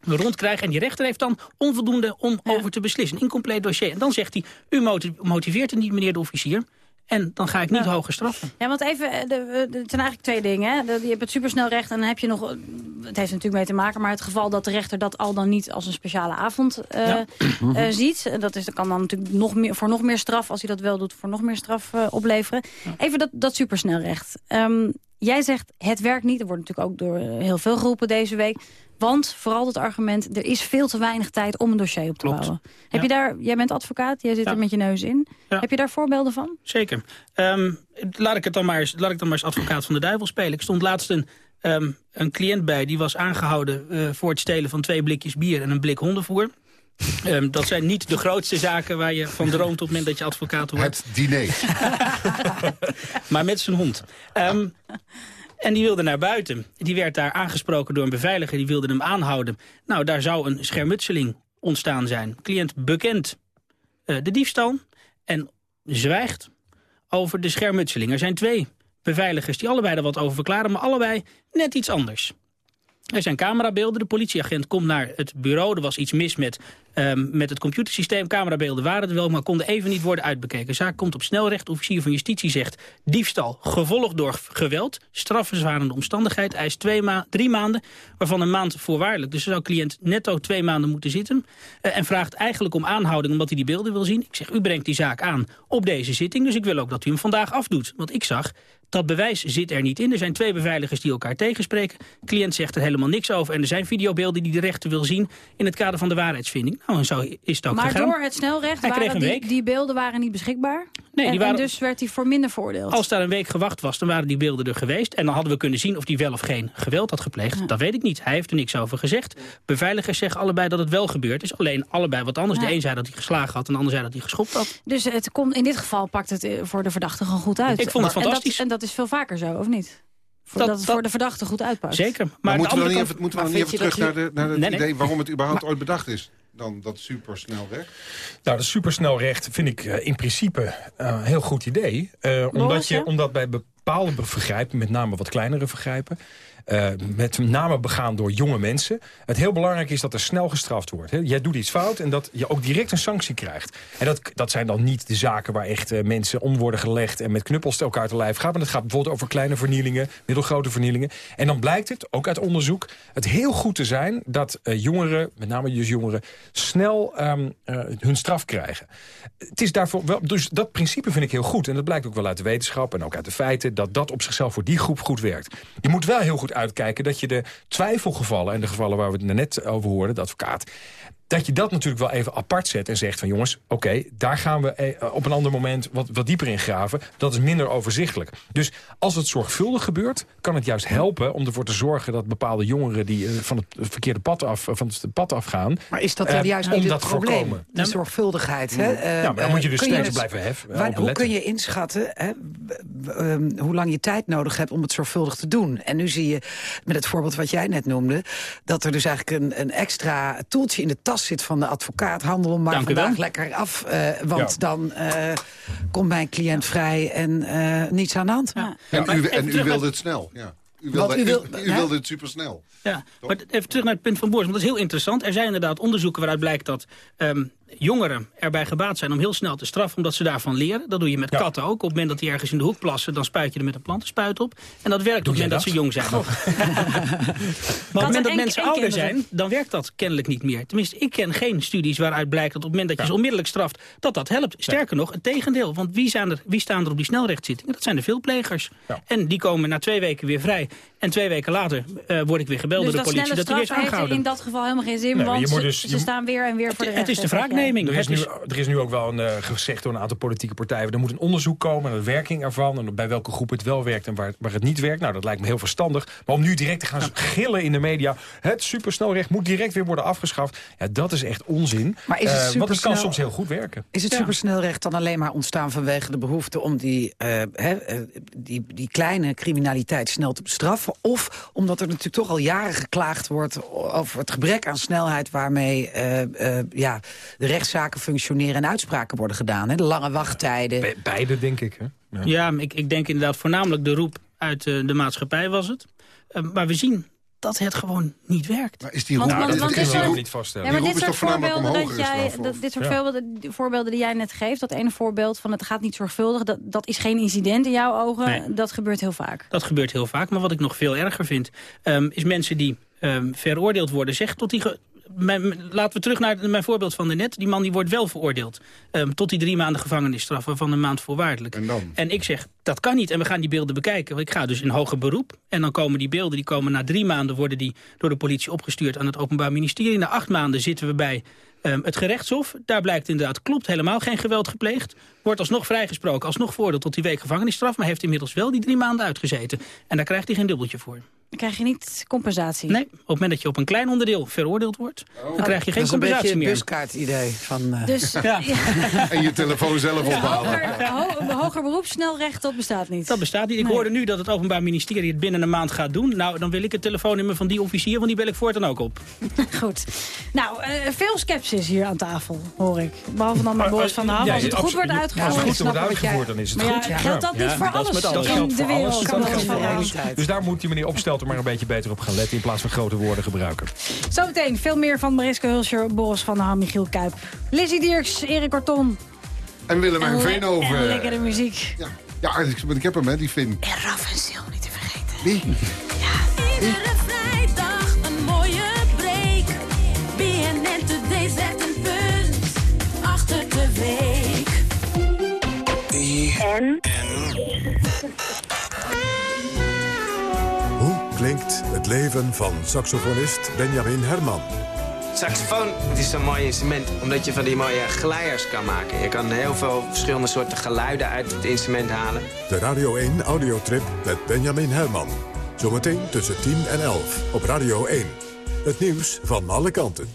rondkrijgen. En die rechter heeft dan onvoldoende om over te beslissen. Een incompleet dossier. En dan zegt hij, u moti- motiveert het niet, meneer de officier. En dan ga ik niet hoger straffen. Ja, want even, eh, de, eh, het zijn eigenlijk twee dingen. Hè. Je hebt het supersnel recht en dan heb je nog... eh, Het heeft natuurlijk mee te maken, maar het geval dat de rechter dat al dan niet als een speciale avond eh, Ja. ziet. En Dat, is, dat kan dan natuurlijk nog meer, voor nog meer straf, als hij dat wel doet, voor nog meer straf opleveren. Even dat, dat supersnelrecht. Ehm, jij zegt het werkt niet. Er wordt natuurlijk ook door heel veel geroepen deze week. Want vooral het argument, er is veel te weinig tijd om een dossier op te Klopt. bouwen. Heb Ja. je daar, jij bent advocaat, jij zit Ja. er met je neus in. Ja. Heb je daar voorbeelden van? Zeker. Ehm, laat, ik het dan maar eens, laat ik dan maar eens advocaat van de duivel spelen. Ik stond laatst een, ehm, een cliënt bij, die was aangehouden... eh, voor het stelen van twee blikjes bier en een blik hondenvoer. Ehm, dat zijn niet de grootste zaken waar je van droomt op het moment dat je advocaat wordt. Het diner. maar met zijn hond. Ehm, en die wilde naar buiten. Die werd daar aangesproken door een beveiliger. Die wilde hem aanhouden. Nou, daar zou een schermutseling ontstaan zijn. Cliënt bekend eh, de diefstal en zwijgt over de schermutseling. Er zijn twee beveiligers die allebei er wat over verklaren... maar allebei net iets anders. Er zijn camerabeelden. De politieagent komt naar het bureau. Er was iets mis met, ehm, met het computersysteem. Camerabeelden waren er wel, maar konden even niet worden uitbekeken. Zaak komt op snelrecht. Officier van Justitie zegt diefstal, gevolgd door geweld. Strafverzwarende omstandigheid. Eist twee ma drie maanden, waarvan een maand voorwaardelijk. Dus zou cliënt netto twee maanden moeten zitten. Eh, en vraagt eigenlijk om aanhouding omdat hij die beelden wil zien. Ik zeg, u brengt die zaak aan op deze zitting. Dus ik wil ook dat u hem vandaag afdoet. Want ik zag, dat bewijs zit er niet in. Er zijn twee beveiligers die elkaar tegenspreken. Cliënt zegt er helemaal niks over. En er zijn videobeelden die de rechter wil zien in het kader van de waarheidsvinding. Nou, en zo is het ook Maar gegaan. door het snelrecht Hij waren die, die beelden waren niet beschikbaar. Nee, en, die waren- en dus werd hij voor minder veroordeeld. Als daar een week gewacht was, dan waren die beelden er geweest. En dan hadden we kunnen zien of hij wel of geen geweld had gepleegd. Dat weet ik niet. Hij heeft er niks over gezegd. Beveiligers zeggen allebei dat het wel gebeurd is. Alleen allebei wat anders. Ja. De een zei dat hij geslagen had en de ander zei dat hij geschopt had. Dus het komt, in dit geval pakt het eh, voor de verdachte gewoon goed uit. Ik vond het En dat- fantastisch. En dat, is veel vaker zo, of niet? Dat- dat, het dat- voor de verdachte goed uitpakt. Zeker. Maar, moeten we dan niet kant- even, moeten we dan niet even terug je naar, de, naar het Nee, nee. idee waarom het überhaupt ooit bedacht is? Dan dat supersnelrecht. Nou, dat supersnelrecht vind ik eh, in principe eh, een heel goed idee. Eh, omdat, je, omdat bij bepaalde be- vergrijpen, met name wat kleinere vergrijpen... eh, met name begaan door jonge mensen... het heel belangrijk is dat er snel gestraft wordt. Hè. Jij doet iets fout en dat je ook direct een sanctie krijgt. En dat, dat zijn dan niet de zaken waar echt eh, mensen om worden gelegd... en met knuppels elkaar te lijf gaan. Maar het gaat bijvoorbeeld over kleine vernielingen, middelgrote vernielingen. En dan blijkt het, ook uit onderzoek, het heel goed te zijn... dat eh, jongeren, met name dus jongeren, snel ehm, eh, hun straf krijgen. Het is daarvoor wel, dus dat principe vind ik heel goed. En dat blijkt ook wel uit de wetenschap en ook uit de feiten... dat dat op zichzelf voor die groep goed werkt. Je moet wel heel goed uitkijken dat je de twijfelgevallen... en de gevallen waar we het net over hoorden, de advocaat... dat je dat natuurlijk wel even apart zet en zegt van... jongens, oké, daar gaan we eh, op een ander moment wat, wat dieper in graven. Dat is minder overzichtelijk. Dus als het zorgvuldig gebeurt, kan het juist helpen... om ervoor te zorgen dat bepaalde jongeren die eh, van het verkeerde pad, af, van het pad afgaan... Maar is dat eh, dan juist om niet dat het probleem? voorkomen? De zorgvuldigheid. Hè? Eh, Ja, maar dan moet je dus steeds dus- blijven heffen, eh, waar- hoe kun je inschatten hè, ehm, hoe lang je tijd nodig hebt om het zorgvuldig te doen? En nu zie je met het voorbeeld wat jij net noemde... dat er dus eigenlijk een, een extra toeltje in de tas zit van de advocaat. Handel hem maar Dank vandaag lekker af. eh, want Ja. dan eh, komt mijn cliënt vrij en eh, niets aan de hand. En, maar u, en u wilde het snel. Ja. U wilde, u wil- u, u hè? wilde het supersnel. Ja, maar even terug naar het punt van Boris, want dat is heel interessant. Er zijn inderdaad onderzoeken waaruit blijkt dat ehm, jongeren erbij gebaat zijn om heel snel te straffen, omdat ze daarvan leren. Dat doe je met Ja. katten ook. Op het moment dat die ergens in de hoek plassen, dan spuit je er met een plantenspuit op. En dat werkt op het moment dat ze jong zijn. maar op het moment dat en- mensen en ouder kinderen. zijn, dan werkt dat kennelijk niet meer. Tenminste, ik ken geen studies waaruit blijkt dat op het moment dat je ze onmiddellijk straft, dat dat helpt. Sterker nog, het tegendeel. Want wie, zijn er, wie staan er op die snelrechtzittingen? Dat zijn de veelplegers. Ja. En die komen na twee weken weer vrij. En twee weken later eh, word ik weer gebeld Dus door de dat politie dat er weer is heeft aangehouden. in dat geval helemaal geen zin, Nee, maar je want moet ze, dus- ze staan weer en weer voor de Het is de zeg Er is, nu, is- er is nu ook wel een, eh, gezegd door een aantal politieke partijen... er moet een onderzoek komen naar de werking ervan... en bij welke groep het wel werkt en waar, waar het niet werkt. Nou, dat lijkt me heel verstandig. Maar om nu direct te gaan gillen in de media... het supersnelrecht moet direct weer worden afgeschaft... ja, dat is echt onzin. Maar is het Eh, want het kan soms heel goed werken. Is het Ja. supersnelrecht dan alleen maar ontstaan vanwege de behoefte om die, eh, hè, die, die kleine criminaliteit snel te bestraffen? Of omdat er natuurlijk toch al jaren geklaagd wordt over het gebrek aan snelheid waarmee eh, eh, ja, de rechtszaken functioneren en uitspraken worden gedaan? Hè? De lange wachttijden. Be- beide, denk ik. Hè? Ja. Ik, ik denk inderdaad voornamelijk de roep uit eh, de maatschappij was het. Eh, maar we zien dat het gewoon niet werkt. Maar is die roep... want- is- want is die niet vaststellen. Ja, maar Die dit soort is toch voornamelijk voorbeelden, dat jij, dat, dit soort Ja. voorbeelden, die voorbeelden die jij net geeft, dat ene voorbeeld van het gaat niet zorgvuldig, dat, dat is geen incident in jouw ogen. Nee. Dat gebeurt heel vaak. Dat gebeurt heel vaak. Maar wat ik nog veel erger vind, ehm, is mensen die ehm, veroordeeld worden. Zeg tot die. Mijn- laten we terug naar mijn voorbeeld van net. Die man die wordt wel veroordeeld. ehm, tot die drie maanden gevangenisstraf, waarvan een maand voorwaardelijk. En dan? En ik zeg, dat kan niet. En we gaan die beelden bekijken. Want ik ga dus in hoger beroep. En dan komen die beelden, die komen na drie maanden... worden die door de politie opgestuurd aan het Openbaar Ministerie. Na acht maanden zitten we bij ehm, het gerechtshof. Daar blijkt inderdaad, klopt, helemaal geen geweld gepleegd. Wordt alsnog vrijgesproken, alsnog veroordeeld tot die week gevangenisstraf... maar heeft inmiddels wel die drie maanden uitgezeten. En daar krijgt hij geen dubbeltje voor. Dan krijg je niet compensatie. Nee, op het moment dat je op een klein onderdeel veroordeeld wordt... dan krijg je dat geen is een beetje compensatie een meer. buskaart-idee. Van, eh, Dus Ja. En je telefoon zelf ophalen. hoger, ho- hoger beroepssnelrecht, dat bestaat niet. Dat bestaat niet. Ik Nee. hoorde nu dat het Openbaar Ministerie het binnen een maand gaat doen. Nou, dan wil ik het telefoonnummer van die officier, want die bel ik voortaan ook op. Goed. Nou, eh, veel sceptisch hier aan tafel, hoor ik. Behalve dan met Boris van der Ham. Als het goed wordt Ja, uitgevoerd. Als het goed wordt uitgevoerd, dan is het goed. geldt dat niet Ja, voor dat is alles in de wereld? Dat dat. Dus daar moet die meneer Opstelten er maar een beetje beter op gaan letten... in plaats van grote woorden gebruiken. Zometeen veel meer van Mariska Hulscher, Boris van der Ham, Michiel Kuip. Lizzie Dierks, Erik Korton. En Willemijn En le- Veenhoven. En lekkere muziek. Ja, ja ik, ik heb hem, hè, die Finn. En Raf en Sil niet te vergeten. Wie? Iedere vrijdag een mooie break. BNN Today zet een punt achter de week. En? Het leven van saxofonist Benjamin Herman? Saxofoon het is zo'n mooi instrument, omdat je van die mooie glijers kan maken. Je kan heel veel verschillende soorten geluiden uit het instrument halen. De Radio 1 audiotrip met Benjamin Herman. Zometeen tussen 10 en 11 op Radio 1. Het nieuws van alle kanten.